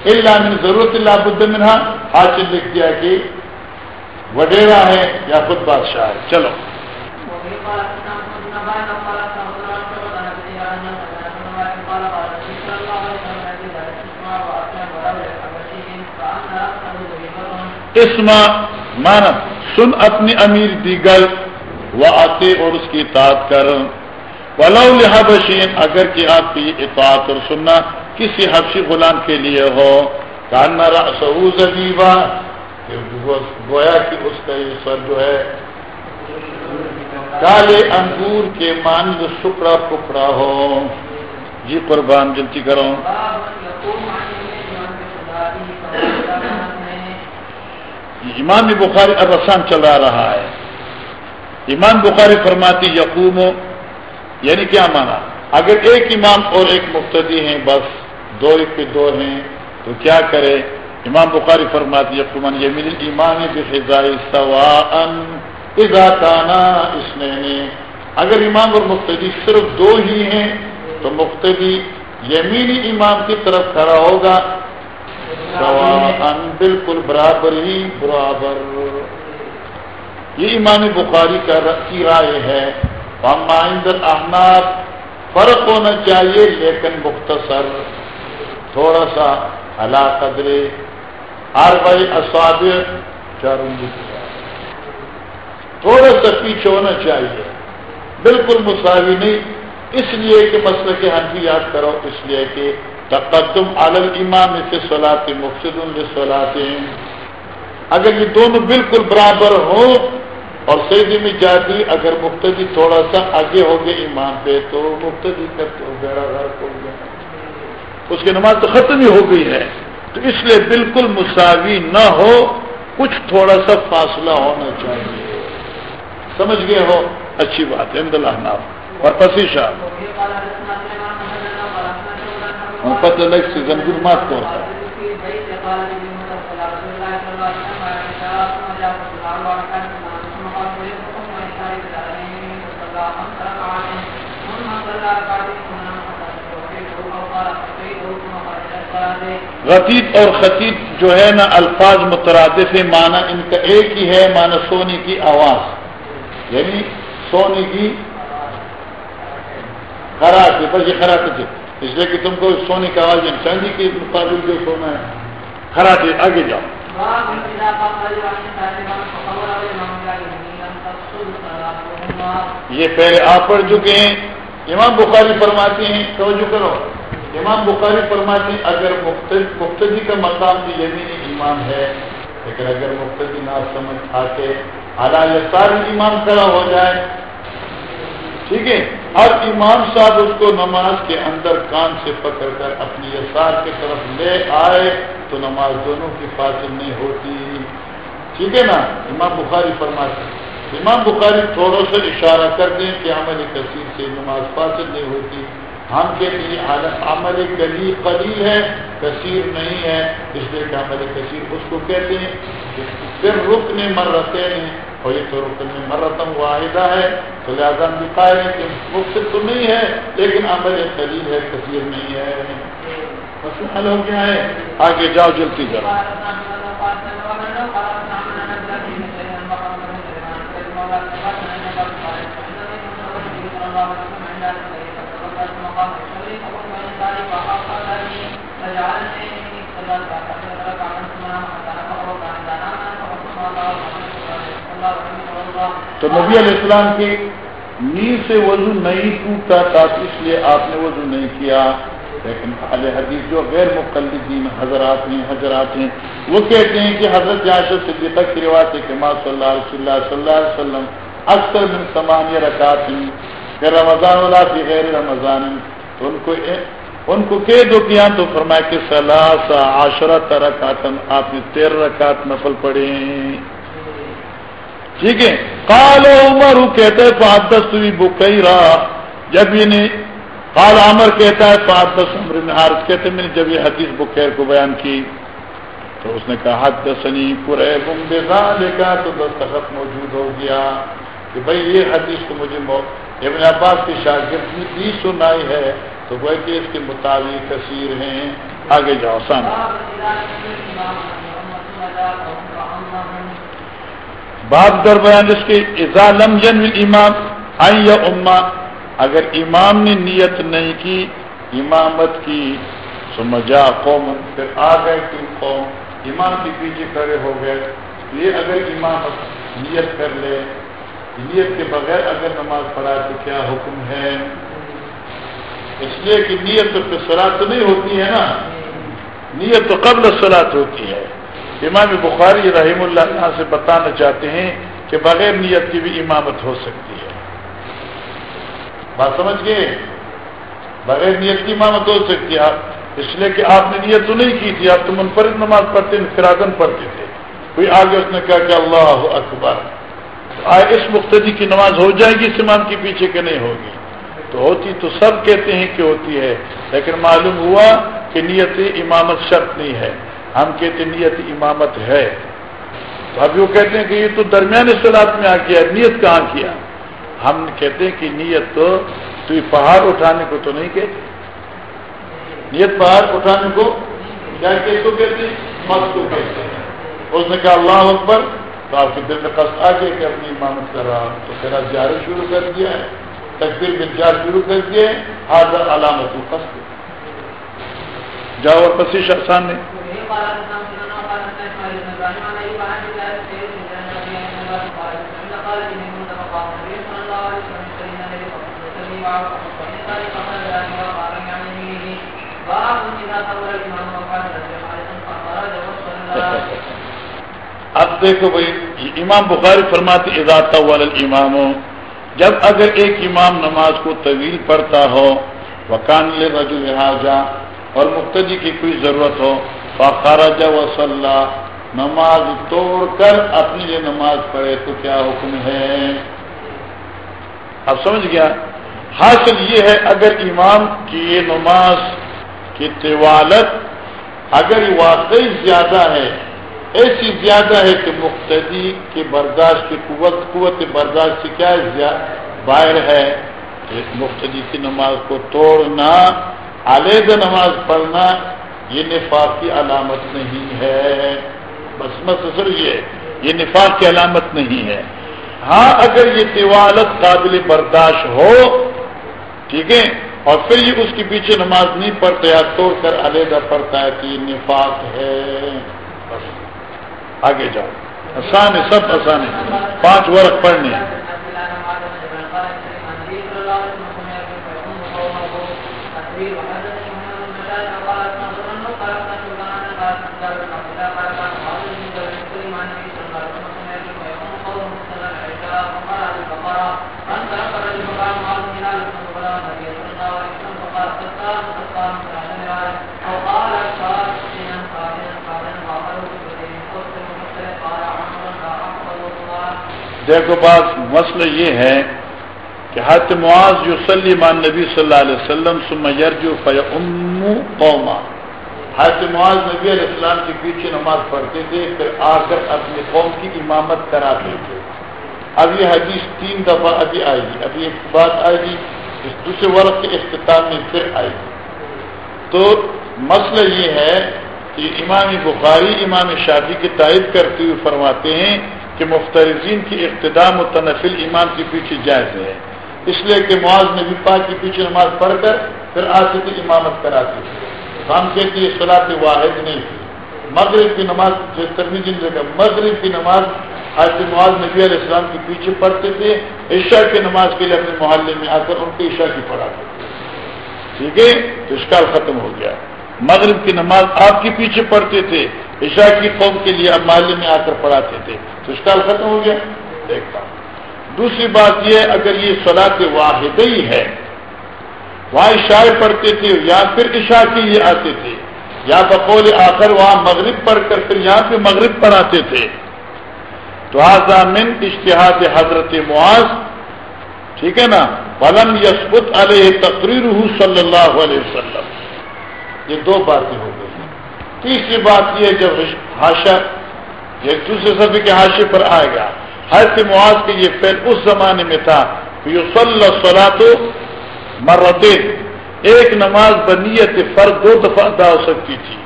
اللہ میں ضرورت اللہ بدھ منہا۔ حاصل لکھ دیا کہ وڈیرا ہے یا خود بادشاہ ہے۔ چلو۔ اسما مانا، سن اپنی امیر دیگر وہ آتے اور اس کی اطاعت کر۔ ولو بشین اگر کہ آپ کی اطاعت اور سننا کسی حفشی غلام کے لیے ہو۔ کاننا سعود گویا کہ اس کا یہ سر جو ہے، کالے انگور کے مان سکڑا پکڑا ہو۔ جی قربان، جلتی کرو۔ ایمان بخاری اب چلا رہا ہے۔ ایمان بخاری فرماتی یقوم یعنی کیا مانا؟ اگر ایک امام اور ایک مقتدی ہیں، بس دو ایک پہ دو ہیں، تو کیا کرے؟ امام بخاری فرماتی یقومان یمین ایمان بفضائی سوا اذا کانا اس نے اگر امام اور مقتدی صرف دو ہی ہیں، تو مقتدی یمینی امام کی طرف کھڑا ہوگا۔ بالکل برابر ہی برابر۔ یہ امام بخاری کا کی رائے ہے۔ احمد فرق ہونا چاہیے، لیکن مختصر۔ تھوڑا سا اللہ قدرے۔ ہر بھائی اسواد تھوڑا سا پیچھے ہونا چاہیے۔ بالکل مساوی نہیں، اس لیے کہ مسئلہ کے حنفی یاد کرو، اس لیے کہ تقدم عالم امام سے سلاتے مقصد سلاتے اگر یہ دونوں بالکل برابر ہوں اور سیدی میں جاتی اگر مقتدی تھوڑا سا آگے ہو گئے امام پہ تو مقتدی کرتے ہو گیا ہو گیا اس کی نماز تو ختم ہی ہو گئی ہے۔ تو اس لیے بالکل مساوی نہ ہو، کچھ تھوڑا سا فاصلہ ہونا چاہیے۔ سمجھ گئے ہو؟ اچھی بات ہے اللہ نام اور پسیشا پتہ لگ سے زنگور مات کو غتیت اور خطیط جو ہے نا الفاظ مترادف ہے مانا ان کا ایک ہی ہے مانا سونے کی آواز یعنی سونے کی خراب ہے بس یہ خراب تھے اس لیے کہ تم کو سونے کی آواز چاندی کے مقابل جو سونا ہے۔ خراب ہے آگے جاؤ۔ یہ پہلے آپ پڑھ چکے ہیں۔ امام بخاری فرماتے ہیں، توجہ کرو۔ امام بخاری فرماتے ہیں، اگر مختلف کا مقام بھی یمینی ایمان ہے، لیکن اگر مختلف نہ سمجھ آ کے اعلیٰ سارے ایمان کھڑا ہو جائے ٹھیک ہے؟ اور امام صاحب اس کو نماز کے اندر کان سے پکڑ کر اپنی یسار کی طرف لے آئے تو نماز دونوں کی فاصل نہیں ہوتی۔ ٹھیک ہے نا؟ امام بخاری فرماتے امام بخاری تھوڑا سا اشارہ کر دیں کہ عمل کثیر سے نماز فاصل نہیں ہوتی۔ ہم کے لیے عمل کلی قلیل ہے کثیر نہیں ہے۔ اس لیے کہ عمل کثیر اس کو کہتے ہیں پھر رکنے مر رہتے ہیں۔ اور یہ تو رکن مرتم واحدہ ہے۔ تو لہٰذا بھی قائل ہے کہ مختصر تو نہیں ہے لیکن عمل قلیل ہے کثیر نہیں ہے۔ حل ہو گیا ہے۔ آگے جاؤ جلدی جاؤ۔ تو نبی علیہ السلام کی نیند سے وضو نہیں ٹوٹتا تھا، اس لیے آپ نے وضو نہیں کیا۔ لیکن اہل حدیث جو غیر مقلدین حضرات ہیں حضرات ہیں، وہ کہتے ہیں کہ حضرت جاشر صدیقہ کی روایت ہے کہ ماں صلی اللہ علیہ وسلم صلی اللہ علیہ وسلم اکثر من سمانیہ رکعت ہیں، کہ رمضان اللہ کی غیر رمضان تو ان کو ان کو کہہ دو کیا تو فرمایا کہ صلاح عاشرت رکعتن آپ نے تیرہ رکعت نفل پڑے ٹھیک ہے۔ کال عمر کہتے پانچ دس بکئی رہا جب یہ نے کال عمر کہتا ہے پانچ دس عمر حارث کہتے میں نے جب یہ حدیث بخیر کو بیان کی تو اس نے کہا حد دسنی پورے بمبے لکھا تو دستخط موجود ہو گیا۔ کہ بھائی، یہ حدیث تو مجھے ابن عباس کی شاگرد نے بھی سنائی ہے۔ تو وہ کہ اس کے مطابق کثیر ہیں، آگے جاؤ، سامنے۔ بات در بیان اس کے ازالم جن امام آئی یا اما اگر امام نے نیت نہیں کی، امامت کی سمجھا قوم، پھر آ گئے کہ قوم امام کے پیچھے کھڑے ہو گئے۔ یہ اگر امامت نیت کر لے، نیت کے بغیر اگر نماز پڑھا تو کیا حکم ہے؟ اس لیے کہ نیت تو سلاد نہیں ہوتی ہے نا۔ نیت تو قبل سلاد ہوتی ہے۔ امام بخاری رحم اللہ سے بتانا چاہتے ہیں کہ بغیر نیت کی بھی امامت ہو سکتی ہے۔ بات سمجھ گئے؟ بغیر نیت کی امامت ہو سکتی آپ اس لیے کہ آپ نے نیت تو نہیں کی تھی، آپ تو منفرد نماز پڑھتے فراغن پڑھتے تھے۔ کوئی آگے اس نے کہا کہ اللہ اکبر۔ آئے اس مختدی کی نماز ہو جائے گی، اس امام کے پیچھے کہ نہیں ہوگی؟ تو ہوتی تو سب کہتے ہیں کہ ہوتی ہے، لیکن معلوم ہوا کہ نیت امامت شرط نہیں ہے۔ ہم کہتے نیت امامت ہے۔ تو اب وہ کہتے ہیں کہ یہ تو درمیان سلاد میں آ کیا نیت کہاں کیا؟ ہم کہتے ہیں کہ نیت تو تو یہ پہاڑ اٹھانے کو تو نہیں کہتے۔ نیت پہاڑ اٹھانے کو کیا کہتے مت کو کہتے ہیں۔ اس نے کہا، اللہ اکبر، تو آپ کے دل میں قصد آ گیا کہ اپنی امامت کر رہا تو پھر آپ جارے شروع کر دیا ہے۔ تقبیر بن جار شروع کر دیے حاضر علامت قصد جاؤ اور پسیش آسان نے. اب دیکھو بھائی امام بخاری فرماتے اضاطہ امام جب اگر ایک امام نماز کو طویل پڑھتا ہو، وکان رجو لہٰذا اور مقتدی کی کوئی ضرورت ہو فخارج و صلاح نماز توڑ کر اپنی یہ نماز پڑھے، تو کیا حکم ہے؟ اب سمجھ گیا؟ حاصل یہ ہے، اگر امام کی یہ نماز کی طوالت اگر واقعی زیادہ ہے ایسی زیادہ ہے کہ مقتدی کی برداشت کی قوت قوت برداشت سے کیا باہر ہے؟ مقتدی کی نماز کو توڑنا، علیحدہ نماز پڑھنا، یہ نفاق کی علامت نہیں ہے۔ بس مسر یہ یہ نفاق کی علامت نہیں ہے۔ ہاں اگر یہ طوالت قابل برداشت ہو، ٹھیک ہے، اور پھر یہ اس کے پیچھے نماز نہیں پڑھتا یا توڑ کر علیحدہ پڑھتا ہے کہ یہ نفاق ہے۔ آگے جاؤ۔ آسان ہے سب آسان ہے پانچ ورق پڑھنے دیکھو بات مسئلہ یہ ہے کہ حت معاذ یو سلیمان نبی صلی اللہ علیہ وسلم سم یرجو فی قوما۔ حت معاذ نبی علیہ السلام کے پیچھے نماز پڑھتے تھے، پھر آ کر اپنی قوم کی امامت کراتے تھے۔ اب یہ حدیث تین دفعہ ابھی آئے گی۔ ابھی ایک بات آئے گی، اس دوسرے ورق کے اختتام میں پھر آئے گی۔ تو مسئلہ یہ ہے کہ امام بخاری، امام شادی کی تائید کرتے ہوئے فرماتے ہیں کہ مفترزین کی اقتدام و تنفل امام کے پیچھے جائز ہے۔ اس لیے کہ معاذ نبی پاک کے پیچھے نماز پڑھ کر پھر آتے تھے امامت کراتے ہم کہتے یہ صلاح واحد نہیں۔ تھی مغرب کی نماز جو ترمیز جگہ مغرب کی نماز آج معاذ نبی علیہ السلام کے پیچھے پڑھتے تھے۔ عشاء کی نماز کے لیے اپنے محلے میں آ کر ان کے عشاء کی پڑھاتے تھے۔ ٹھیک ہے؟ تو اشکال ختم ہو گیا۔ مغرب کی نماز آپ کے پیچھے پڑھتے تھے، عشاء کی قوم کے لیے اب محلے میں آ کر پڑھاتے تھے۔ تو اشکال ختم ہو گیا۔ دیکھتا ہوں۔ دوسری بات یہ اگر یہ صلاح واحد ہی ہے، وہاں عشاء پڑھتے تھے یا پھر عشاء کے لیے آتے تھے، یا بقول آخر وہاں مغرب پڑھ کر پھر یہاں پہ مغرب پڑھاتے تھے۔ تو آزامن اشتہاد حضرت معاذ۔ ٹھیک ہے نا؟ بلم یسبت علیہ تقریر صلی اللہ علیہ وسلم۔ یہ دو باتیں ہو گئی تیسری بات یہ جب ہاشا یہ دوسرے سبھی کے حاشے پر آئے گا۔ حضرت معاذ کے یہ فیل اس زمانے میں تھا یہ صلی سلا تو مرتے ایک نماز بنیت فرد دو دفعہ ادا ہو سکتی تھی۔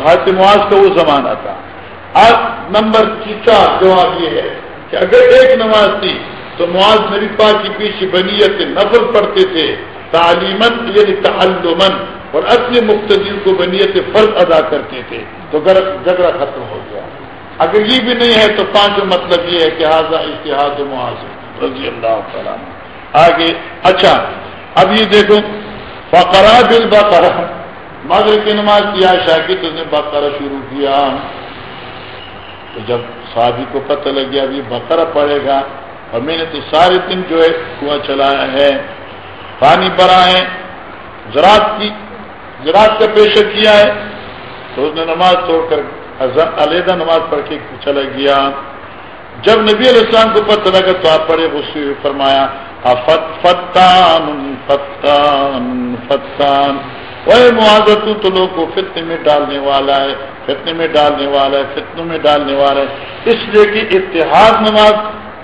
حضرت معاذ کا وہ زمانہ تھا۔ آج نمبر چار جواب یہ ہے کہ اگر ایک نماز تھی تو معاذ نبی پاک کی پیچھے بنیت نفل پڑھتے تھے تعلیمت یعنی تعلمن اور اصل مقتدین کو بنیت فرض ادا کرتے تھے، تو جھگڑا ختم ہو گیا۔ اگر یہ بھی نہیں ہے تو پانچ مطلب یہ ہے کہ حاضہ اشتہاد معاذ رضی اللہ تعالیٰ۔ آگے اچھا اب یہ دیکھو بقرا بل بقرا مگر کی نماز کیا شاکی تو نے بقرا شروع کیا۔ تو جب شادی کو پتہ لگ گیا اب یہ بقرا پڑے گا، اور میں نے تو سارے دن جو ہے کنواں چلایا ہے، پانی بھرا ہے، زراعت کی زراعت کا پیشہ کیا ہے، تو اس نے نماز توڑ کر علیحدہ نماز پڑھ کے چلا گیا۔ جب نبی علیہ السلام کو پتہ لگا تو آپ پڑھے غصے فرمایا فتان فتان فتان۔ وہ معذرت تو لوگ کو فتنے میں ڈالنے والا ہے، فتنے میں ڈالنے والا ہے، فتنوں میں ڈالنے والا ہے۔ اس لیے کہ اتحاد نماز،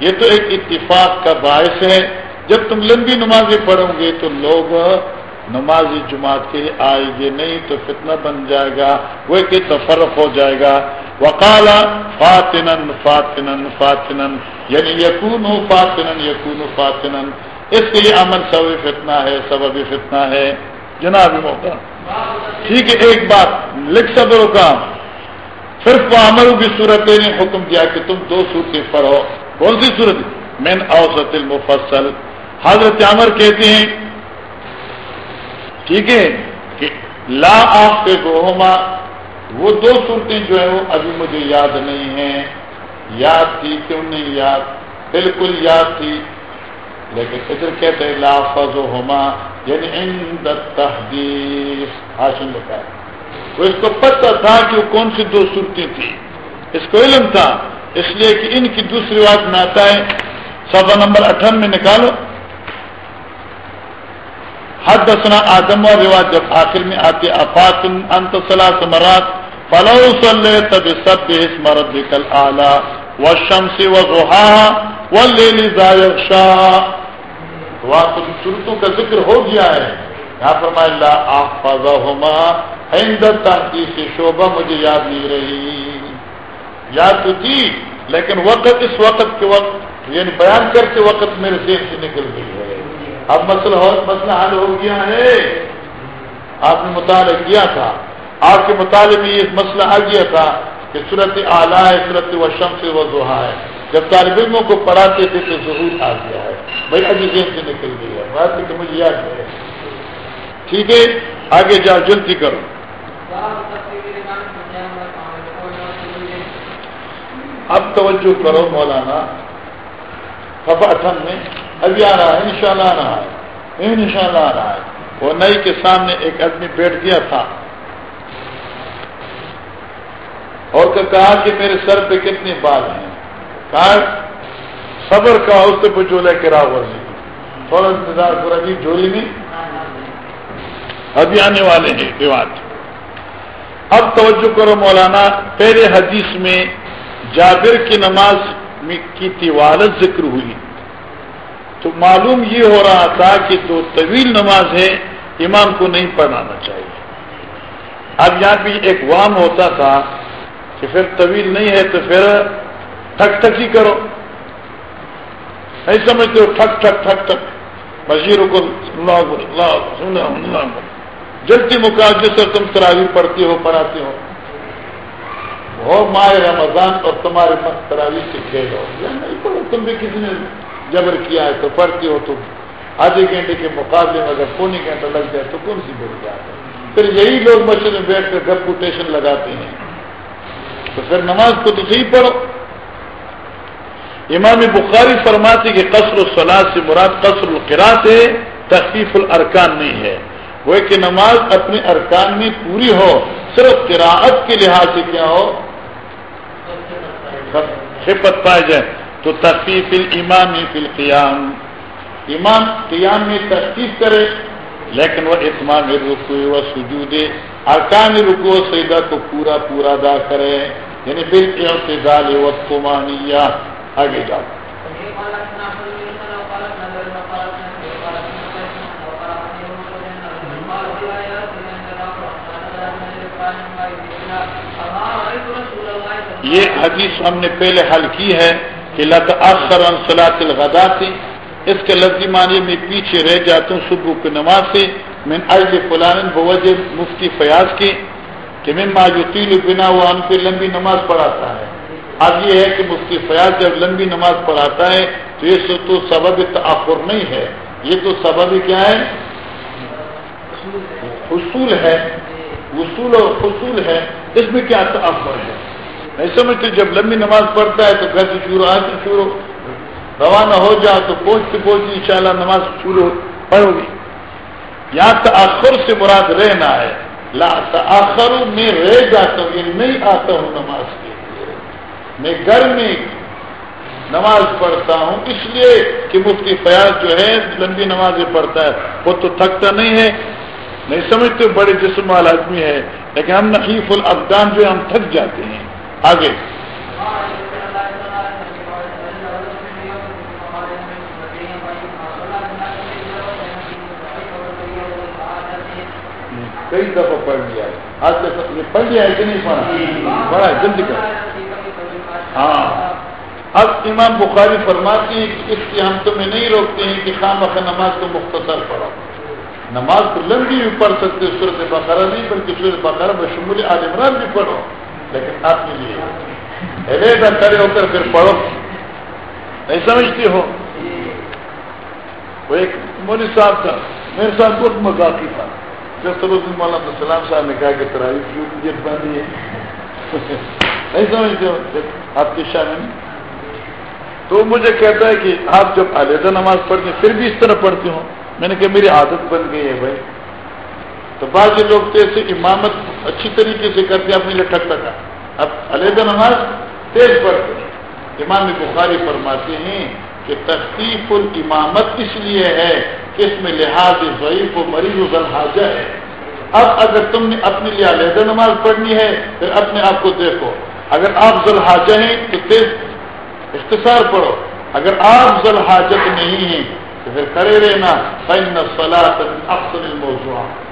یہ تو ایک اتفاق کا باعث ہے۔ جب تم لمبی نمازیں پڑھو گے تو لوگ نماز جماعت کے آئے گے نہیں تو فتنہ بن جائے گا، وہ کہ تفرق ہو جائے گا۔ وکالا فاتنن فاتنن فاتنن یعنی یقون ہو یقون فاتنن اس کے لیے امن سب فتنہ ہے، سبب فتنہ ہے۔ جناب موقع ٹھیک ہے، ایک بات، لکھ سب کام۔ صرف وہ عمل کی صورت نے حکم دیا کہ تم دو صورتیں پڑھو۔ کون سی صورت؟ مین اوسط المفصل۔ حضرت عمر کہتے ہیں ٹھیک ہے کہ لا آپ پہ گوہما، وہ دو صورتیں جو ہیں وہ ابھی مجھے یاد نہیں ہیں۔ یاد تھی، کیوں نہیں یاد؟ بالکل یاد تھی۔ لیکن ادھر کہتے ہیں لا فض ہوما یعنی ان تحدیث حاصل لکھا ہے وہ اس کو پتہ تھا کہ وہ کون سی دو صورتیں تھیں۔ اس کو علم تھا۔ اس لیے کہ ان کی دوسری بات میں آتا ہے۔ سفا نمبر اٹھن میں نکالو۔ حد دسنا آدم اور رواج جب آخر میں آتے افات انت سلاس مرات، فلو صلی تب سب مرد کل آلہ و شمس و گوہا و شاہ صورتوں کا ذکر ہو گیا ہے۔ یہاں پر اللہ آپ فضا تحقیق شعبہ، مجھے یاد نہیں رہی۔ یاد تو تھی، لیکن وقت اس وقت کے وقت یعنی بیان کرتے وقت میرے ذہن سے نکل گئی ہے۔ اب مسئلہ مسئلہ حل ہو گیا ہے۔ آپ نے مطالعہ کیا تھا۔ آپ کے مطالعے میں یہ مسئلہ آ گیا تھا کہ صورت اعلیٰ ہے صورت و شم سے وہ دوہا ہے۔ جب طالب علموں کو پڑھاتے تھے تو ضرور آ گیا ہے۔ بھائی ابھی ذہن سے نکل گئی ہے۔ بات کہ مجھے یاد ہے۔ ٹھیک ہے، آگے جاؤ، جلدی کرو۔ اب توجہ کرو مولانا۔ اب اٹھن میں۔ ابھی آ رہا ہے ان شاء اللہ آ رہا ہے۔ ان شاء اللہ آ رہا ہے۔ وہ نئی کے سامنے ایک آدمی بیٹھ گیا تھا۔ اور کہا کہ میرے سر پہ کتنے بال ہیں۔ کہا، صبر کا اس سے پوچھو لے کے راہ تھوڑا انتظار پورا جی جوڑی نہیں ابھی آنے والے ہیں دیوات اب توجہ کرو مولانا، پہلے حدیث میں جابر کی نماز کی تیوالت ذکر ہوئی تو معلوم یہ ہو رہا تھا کہ جو طویل نماز ہے امام کو نہیں پڑھانا چاہیے۔ اب یہاں بھی ایک وام ہوتا تھا کہ پھر طویل نہیں ہے تو پھر ٹھک ٹھک ہی کرو۔ نہیں سمجھتے ہو، ٹھک ٹھک ٹھک ٹھک۔ بشیر کو جلدی مقابلے سے تم تراوی پڑھتی ہو پڑھاتے ہو۔ وہ ماہ رمضان اور تمہارے مت تراوی سے کھیل ہو یعنی نہیں پڑھو، تم بھی کسی نے جبر کیا ہے تو پڑھتی ہو تو آدھے گھنٹے کے مقابلے میں اگر پونے گھنٹہ لگ جائے تو کون سی بڑھ جاتا ہے؟ پھر یہی لوگ مسجد میں بیٹھ کر گھر کوٹیشن لگاتے ہیں۔ تو پھر نماز کو تو صحیح پڑھو۔ امام بخاری فرماتے کہ قصر الصلاح سے مراد قصر القرات ہے، تخفیف الارکان نہیں ہے۔ وہ کہ نماز اپنے ارکان میں پوری ہو، صرف قراءت کے لحاظ سے کیا ہو خفت پائے جائے تو تخفیف الامام فی القیام۔ امام قیام میں تخفیف کرے، لیکن وہ اتمام رکو و سجود، ارکان رکو سیدہ کو پورا پورا ادا کرے یعنی بال اعتدال و تمانیہ آگے جاؤ۔ یہ حدیث ہم نے پہلے حل کی ہے کہ سلاط الغدا سے اس کے لفظی معنی میں پیچھے رہ جاتا ہوں صبح کی نماز سے میں عرض فلان بوجھ مفتی فیاض کی کہ میں ماجوتیل بنا وہ ان پہ لمبی نماز پڑھاتا ہے۔ اب یہ ہے کہ مفتی فیاض جب لمبی نماز پڑھاتا ہے، تو یہ سب تو سبب تاخر نہیں ہے۔ یہ تو سبب کیا ہے؟ حصول ہے۔ وصول اور حصول ہے۔ اس میں کیا تاخر ہے؟ نہیں سمجھتے جب لمبی نماز پڑھتا ہے تو گھر سے شروع، آج سے شروع۔ روانہ ہو جاؤ تو پہنچتے پہنچتے ان شاء اللہ نماز شروع پڑھو گی یا تاخر سے مراد رہنا ہے۔ لا تاخر میں رہ جاتا ہوں یہ نہیں آتا ہوں نماز کے لیے۔ میں گھر میں نماز پڑھتا ہوں، اس لیے کہ مفتی فیاض جو ہے، لمبی نمازیں پڑھتا ہے، وہ تو تھکتا نہیں ہے۔ نہیں سمجھتے بڑے جسم والا آدمی ہے، لیکن ہم نقیف الابدان جو ہے ہم تھک جاتے ہیں۔ آگے کئی دفعہ پڑھ لیا ہے۔ آج تک یہ پڑھ لیا ہے کہ نہیں پڑھا؟ پڑھا ہے، جلدی کر ہاں۔ اب امام بخاری فرماتی ہیں کہ اس کی ہم تمہیں نہیں روکتے ہیں کہ خام بخ نماز کو مختصر پڑھو۔ نماز کو لمبی بھی پڑھ سکتے صورت بقرہ نہیں، بلکہ صورت بقرہ بشمول عالمران بھی پڑھو۔ لیکن آپ کے لیے علیحدہ کھڑے ہو کر پھر پڑھو۔ نہیں سمجھتے ہو؟ وہ ایک مولوی صاحب تھا، میرے ساتھ بہت مذاقی تھا۔ مولانا السلام صاحب نے کہا کہ تراوی کیوں نیت باندھی ہے۔ نہیں سمجھتے ہو؟ آپ کی شامل تو مجھے کہتا ہے کہ آپ جب علیحدہ نماز پڑھتے ہیں، پھر بھی اس طرح پڑھتے ہو۔ میں نے کہا میری عادت بن گئی ہے بھائی۔ تو بعض لوگ تو ایسے امامت اچھی طریقے سے کرتے ہیں اپنے لیے ٹھک ٹکا اب علیحدہ نماز تیز پڑھتے ہیں امام بخاری فرماتے ہیں کہ تخفیف الامامت اس لیے ہے کہ اس میں لحاظ ضعیف و مریض و حاضر ہے۔ اب اگر تم نے اپنے لیے علیحدہ نماز پڑھنی ہے، پھر اپنے آپ کو دیکھو۔ اگر آپ ذل حاجہ ہیں تو تیز اختصار پڑھو۔ اگر آپ ذل حاجت نہیں ہیں، تو پھر کرے رہنا۔ فن افسن الموضوع۔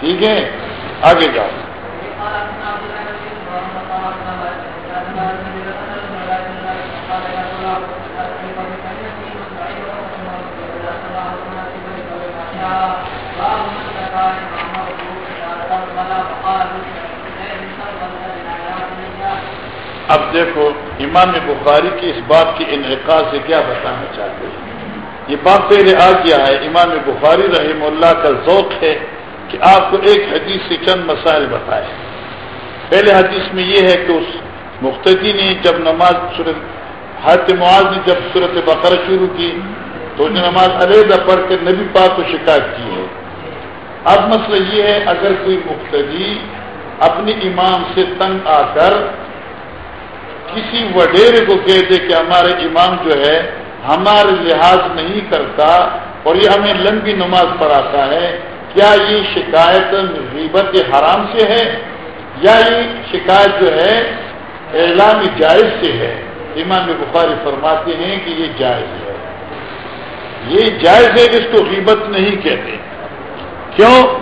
ٹھیک ہے؟ آگے جاؤ۔ اب دیکھو، امام بخاری کی اس بات کی انعقاد سے کیا بتانا چاہتے ہیں؟ یہ بات پہلے آ گیا ہے، امام بخاری رحم اللہ کا ذوق ہے۔ کہ آپ کو ایک حدیث سے چند مسائل بتائے پہلے حدیث میں یہ ہے کہ اس مختدی نے جب نماز حت معاذ نے جب صورت بقر شروع کی تو انہیں نماز علیحدہ پڑھ کے نبی پاک کو شکایت کی ہے۔ اب مسئلہ یہ ہے، اگر کوئی مختدی اپنی امام سے تنگ آ کر کسی وڈیرے کو کہہ دے کہ ہمارے امام جو ہے ہمارے لحاظ نہیں کرتا اور یہ ہمیں لمبی نماز پڑھاتا ہے کیا یہ شکایت غیبت حرام سے ہے یا یہ شکایت جو ہے اعلان جائز سے ہے؟ امام بخاری فرماتے ہیں کہ یہ جائز ہے۔ یہ جائز ہے کہ اس کو غیبت نہیں کہتے۔ کیوں؟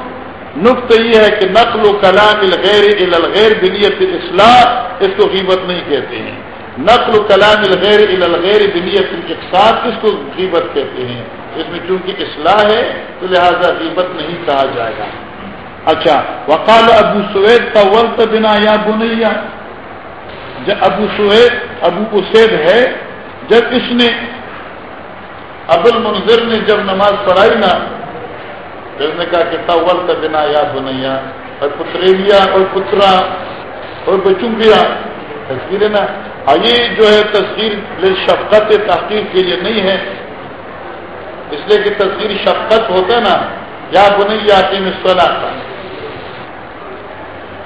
نقطہ یہ ہے کہ نقل و کلام الغیر الغیر بنیت اصلاح اس کو غیبت نہیں کہتے ہیں۔ نقل و کلام الغیر الغیر بنیت اقساط اس کو غیبت کہتے ہیں۔ اس میں چونکہ اصلاح ہے تو لہذا غیبت نہیں کہا جائے گا۔ اچھا وقال ابو سوید کا ورت بنا یا بنیا جب ابو سوید، ابو اسید ہے، جب اس نے ابو المنظر نے جب نماز پڑھائی نا پھر نے کہا کہ تول کا بنا یا بنیا اور پتریلیا اور پترا اور بچونگیا تصویر ہے نا یہ جو ہے تصویر شفقت تحقیق کے لیے نہیں ہے۔ اس لیے کہ تصویر شفقت ہوتا ہے نا، یا بنیا کی مسئلہ کا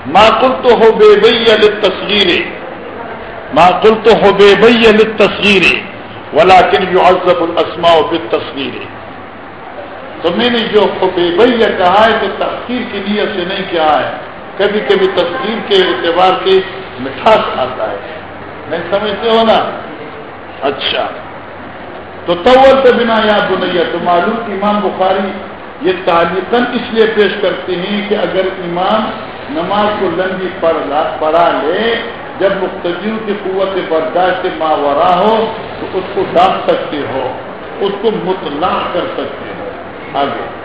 معقل تو ہو بے بئی علی تصویریں معقل تو ہو بے بئی علی تصویریں ولاکن یو ازب الاسما و تصویریں تو میں نے جو خبیبیہ کہا ہے تو تفصیل کی نیت سے نہیں کیا ہے، کبھی کبھی تصویر کے اعتبار سے مٹھاس آتا ہے۔ نہیں سمجھتے ہو نا؟ اچھا۔ تو طول کے بنا یاد بنیا، تو معلوم امام بخاری یہ تعلیق اس لیے پیش کرتے ہیں کہ اگر امام نماز کو لمبی پڑھا لے، جب مختلف کی قوت برداشت ماورا ہو، تو اس کو ڈانٹ سکتے ہو، اس کو مطلع کر سکتے ہو۔ آگے۔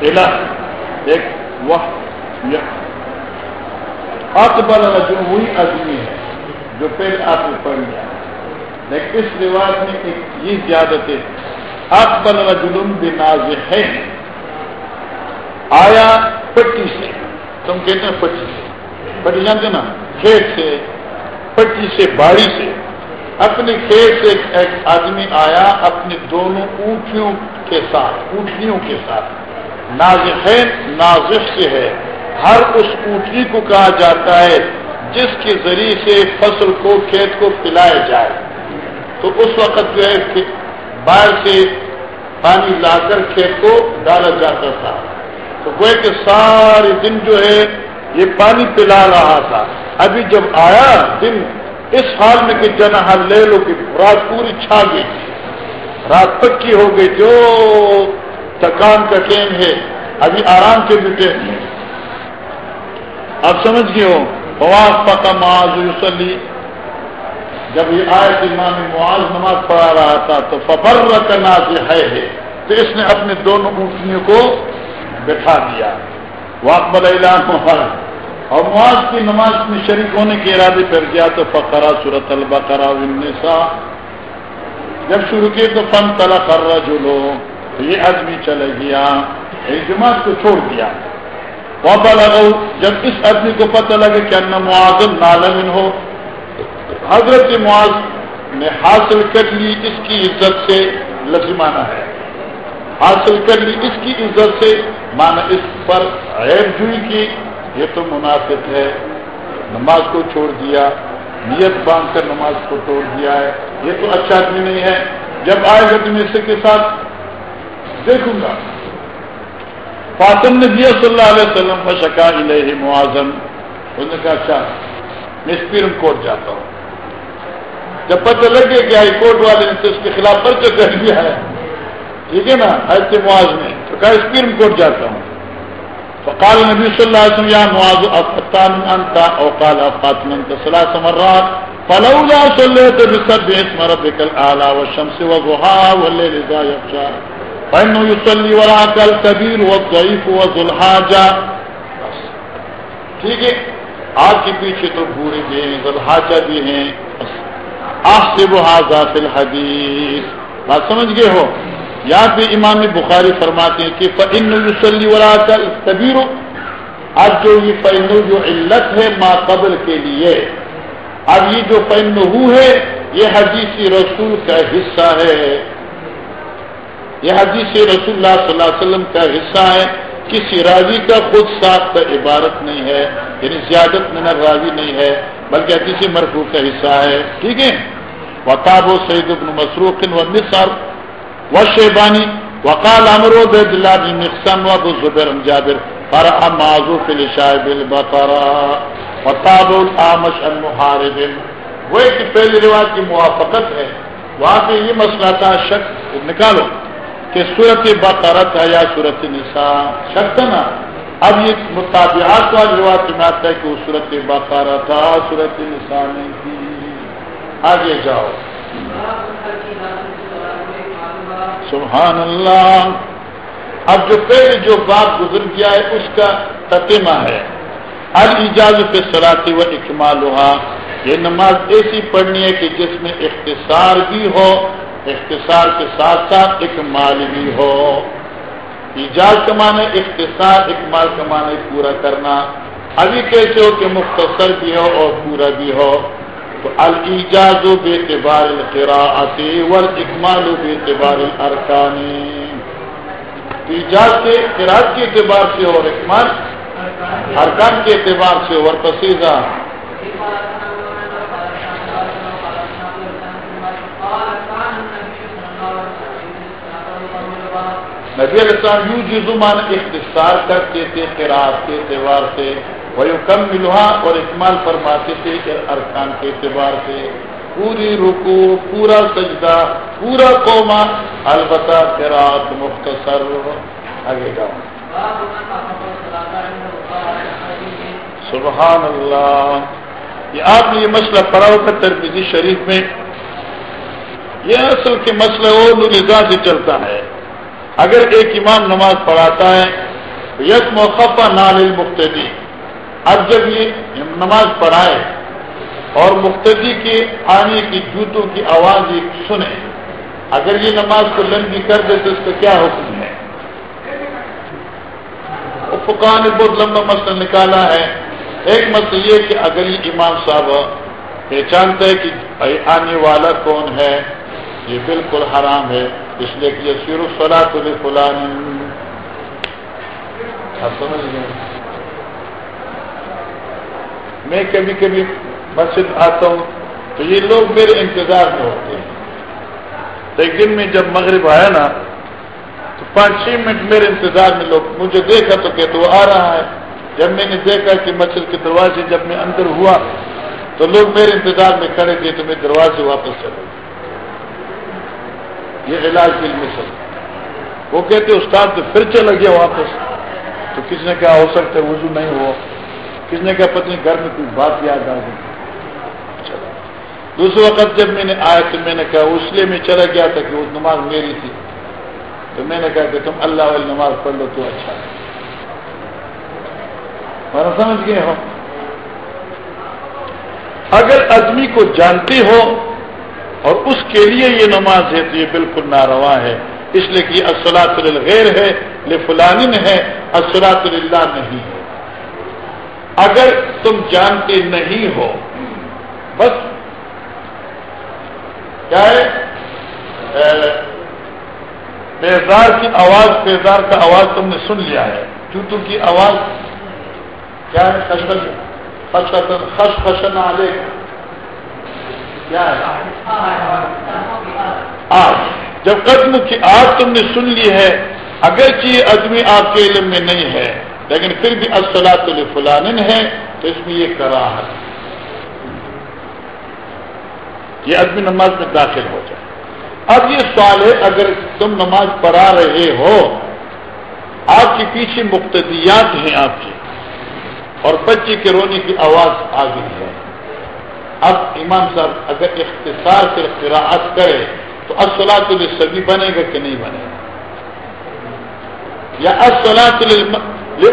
ایک وہ اکبر جو وہی آدمی ہے، جو پہلے آپ نے پڑھ لیا۔ لیکن اس رواج میں ایک یہ زیادت ہے اکبر جلوم بناز ہے آیا پٹی سے، تم کہتے ہیں پٹی سے۔ پٹی جانتے نا، کھیت سے، پٹی سے، باڑی سے۔ اپنے کھیت سے ایک آدمی آیا، اپنے دونوں اونٹیوں کے ساتھ، اونٹنیوں کے ساتھ۔ نازک ہے نازک سے ہے۔ ہر اس اونٹنی کو کہا جاتا ہے جس کے ذریعے سے فصل کو کھیت کو پلایا جائے۔ تو اس وقت جو ہے باہر سے پانی لا کر کھیت کو ڈالا جاتا تھا۔ تو وہ کہ سارے دن جو ہے یہ پانی پلا رہا تھا۔ ابھی جب آیا دن، اس حال میں کہ جنا لے لو کہ رات پوری چھا گئی رات پکی ہو گئی جو تھکان کا ٹین ہے، ابھی آرام کے بھی ٹین ہے۔ آپ سمجھ گئے ہو؟ بواز پکا معاذ یوسلی جب یہ آئے کہ امام معاذ نماز پڑھا رہا تھا تو فبر کا ناز ہے۔ تو اس نے اپنے دونوں اونٹنیوں کو بٹھا دیا۔ واقبل اعلان اور معاذ کی نماز میں شریک ہونے کے ارادے پر گیا تو فقرا صورت البقرا النساء جب شروع کیے تو فن تلا کر جو لو یہ آدمی چلے گیا جماعت کو چھوڑ دیا۔ وابا لگاؤ جب اس آدمی کو پتہ لگے کہ ان معاذ نالمن ہو، حضرت معاذ نے حاصل کر لی اس کی عزت سے لزمانہ ہے۔ حاصل کر لی اس کی عزت سے مانا اس پر عیب جوئی کی، یہ تو مناسب ہے۔ نماز کو چھوڑ دیا، نیت باندھ کر نماز کو توڑ دیا ہے۔ یہ تو اچھا آدمی نہیں ہے۔ جب آئے گا تم اس کے ساتھ دیکھوں گا۔ فاطم نے دیا صلی اللہ علیہ وسلم کا شکا الہ معاذن۔ اس نے کہا اچھا میں اسپرم کورٹ جاتا ہوں۔ جب پتہ لگے کہ ہائی کورٹ والے نے تو اس کے خلاف پرچہ کر دیا ہے۔ ٹھیک ہے نا؟ ایسے معاذ میں تو کہا اسپرم کورٹ جاتا ہوں۔ فقال النبي صلى الله عليه وسلم يا معاذ أفتان أنت أو قال أفاتن أنت ثلاث مرات۔ فلولا صليت بسبح اسم ربك الأعلى والشمس وضحاها والليل إذا يغشى فإنه يصلي وراءك الكبير والضعيف وذو الحاجة. ٹھیک ہے؟ آپ کے پیچھے تو بورے بھی ہیں ذوالحاجہ بھی ہیں. آخر حاضہ فی الحدیث بات سمجھ گئے ہو؟ یہاں پہ امام بخاری فرماتے ہیں کہ فن یوسلی ورا کر اب جو یہ فن جو علت ہے، ما قبل کے لیے. اب یہ جو فن ہے، یہ حدیث رسول کا حصہ ہے. یہ حدیث رسول اللہ صلی اللہ علیہ وسلم کا حصہ ہے، کسی راوی کا خود ساتھ عبارت نہیں ہے یعنی زیادت میں راوی نہیں ہے، بلکہ کسی مرفوع کا حصہ ہے۔ ٹھیک ہے؟ وطاب و سعید ابن مسروق و نصر و شیبانی وقال امرو بید اللہ بن مقسم و ابو زبیر جابر فرع معذوف لشائب البقرہ وطاب الامش المحارب۔ وہ ایک پہلی رواج کی موافقت ہے۔ وہاں پہ یہ مسئلہ تھا، شک نکالو۔ کہ صورت بقرہ تھا یا صورت نساء شک نا اب یہ مطابعات والی روایت میں آتا ہے کہ وہ صورت بقرہ تھا صورت نساء نہیں تھی۔ آگے جاؤ۔ سبحان اللہ۔ اب جو پہلے جو بات گزر گیا ہے، اس کا تتمہ ہے۔ الجاز پہ سراتی و اکمال ہوا یہ نماز ایسی پڑھنی ہے کہ جس میں اختصار بھی ہو اختصار کے ساتھ ساتھ اکمال بھی ہو۔ ایجاز کا معنی اختصار اکمال کا معنی پورا کرنا۔ ابھی کیسے ہو کہ مختصر بھی ہو اور پورا بھی ہو۔ تو الجاز و بے اعتبار القراءت والاکمال بے اعتبار الارکان۔ ایجاز کے قراءت کے اعتبار سے اور اکمال ارکان کے اعتبار سے اور پسیزہ نبی علیہ السلام یوں جی زمان اختصار کرتے تھے قراءت کے اعتبار سے وہ کم ملوہا اور اکمال فرماتے تھے کہ ارکان کے اعتبار سے۔ پوری رکو پورا سجدہ، پورا قوما البتہ قراءت مختصر۔ آگے گا سبحان اللہ۔ یہ آپ نے یہ مسئلہ پڑھا ہوگا تربیتی شریف میں۔ یہ اصل کے مسئلہ وہ نظام سے چلتا ہے۔ اگر ایک امام نماز پڑھاتا ہے یس موقع نال مختدی اب جب یہ نماز پڑھائے اور مختدی کے آنے کی جوتوں کی آواز یہ سنے، اگر یہ نماز کو لمبی کر دے تو اس کا کیا حکم ہے؟ فقان نے بہت لمبا مسئلہ نکالا ہے۔ ایک مسئلہ یہ کہ اگر یہ امام صاحب پہچانتا ہے کہ آنے والا کون ہے، یہ بالکل حرام ہے۔ اس لیے کہ یہ سیر فلا تو فلان آپ سمجھ گئے؟ میں کبھی کبھی مسجد آتا ہوں تو یہ لوگ میرے انتظار میں ہوتے ہیں۔ ایک دن میں جب مغرب آیا نا تو پانچ چھ منٹ میرے انتظار میں لوگ مجھے دیکھا تو کہتے وہ آ رہا ہے۔ جب میں نے دیکھا کہ مسجد کے دروازے جب میں اندر ہوا تو لوگ میرے انتظار میں کھڑے تھے تو میں دروازے واپس چلے یہ علاج دل میں سب۔ وہ کہتے استاد، تو پھر چلا گیا واپس۔ تو کس نے کہا، ہو سکتا ہے وضو نہیں ہوا۔ کس نے کہا پتنی گھر میں کوئی بات یاد آ گئی۔ دوسرے وقت جب میں نے آیا، تو میں نے کہا، اس لیے میں چلا گیا تھا کہ وہ نماز میری تھی۔ تو میں نے کہا کہ تم اللہ والی نماز پڑھ لو، تو اچھا۔ ہے سمجھ گئے ہو؟ اگر آدمی کو جانتے ہو اور اس کے لیے یہ نماز ہے تو یہ بالکل ناروا ہے۔ اس لیے کہ اسلاط الغیر ہے لفلان ہے اسلاط اللہ نہیں ہے۔ اگر تم جانتے نہیں ہو، بس کیا ہے؟ پیزار کی آواز پیزار کا آواز تم نے سن لیا ہے۔ چوتو کی آواز، کیا ہے؟ خشن خشن خش خشن آلے کیا ہے جب قدم کی آگ تم نے سن لی ہے، اگرچہ یہ آدمی آپ کے علم میں نہیں ہے، لیکن پھر بھی اصلاۃ الفلان ہے، تو اس میں یہ کراہت۔ یہ آدمی نماز میں داخل ہو جائے۔ اب یہ سوال ہے، اگر تم نماز پڑھا رہے ہو، آپ کے پیچھے مقتدیات ہیں آپ کی اور بچے کے رونے کی آواز آ گئی ہے۔ اب امام صاحب اگر اختصار سے قراعت کرے تو اصلاۃ الصبی بنے گا کہ نہیں بنے گا؟ یا اصلاۃ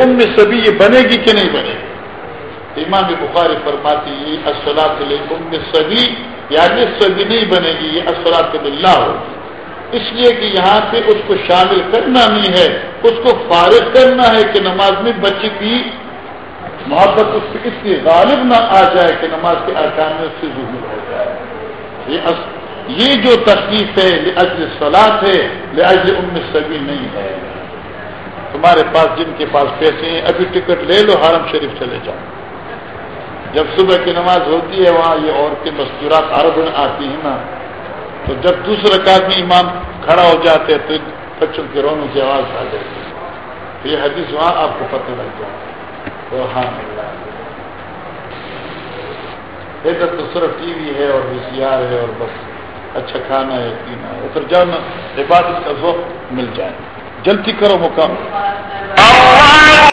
ام سبھی یہ بنے گی کہ نہیں بنے گی امام بخاری فرماتی یہ اصلاۃ ام سبھی یعنی سبھی نہیں بنے گی، یہ اصلاۃ اللہ ہوگی اس لیے کہ یہاں پہ اس کو شامل کرنا نہیں ہے، اس کو فارغ کرنا ہے کہ نماز میں بچے کی محبت اس کی اتنی غالب نہ آ جائے کہ نماز کے ارکان میں اس سے ظہور ہو جائے۔ یہ جو تکلیف ہے یہ سلاد ہے لہٰذا ام سبھی نہیں ہے۔ تمہارے پاس جن کے پاس پیسے ہیں، ابھی ٹکٹ لے لو، حرم شریف چلے جاؤ۔ جب صبح کی نماز ہوتی ہے، وہاں یہ عورتیں مستورات عرب میں آتی ہیں نا۔ تو جب دوسرے کار میں امام کھڑا ہو جاتے ہیں، تو بچوں کے رونوں کی آواز آ جاتی تو یہ حدیث وہاں آپ کو پتہ لگ جائے تو اللہ. ادھر تو صرف ٹی وی ہے اور وی سی آر ہے اور بس اچھا کھانا ہے، پینا ہے۔ ادھر جانا عبادت کا ذوق مل جائے۔ جلدی کرو مقام۔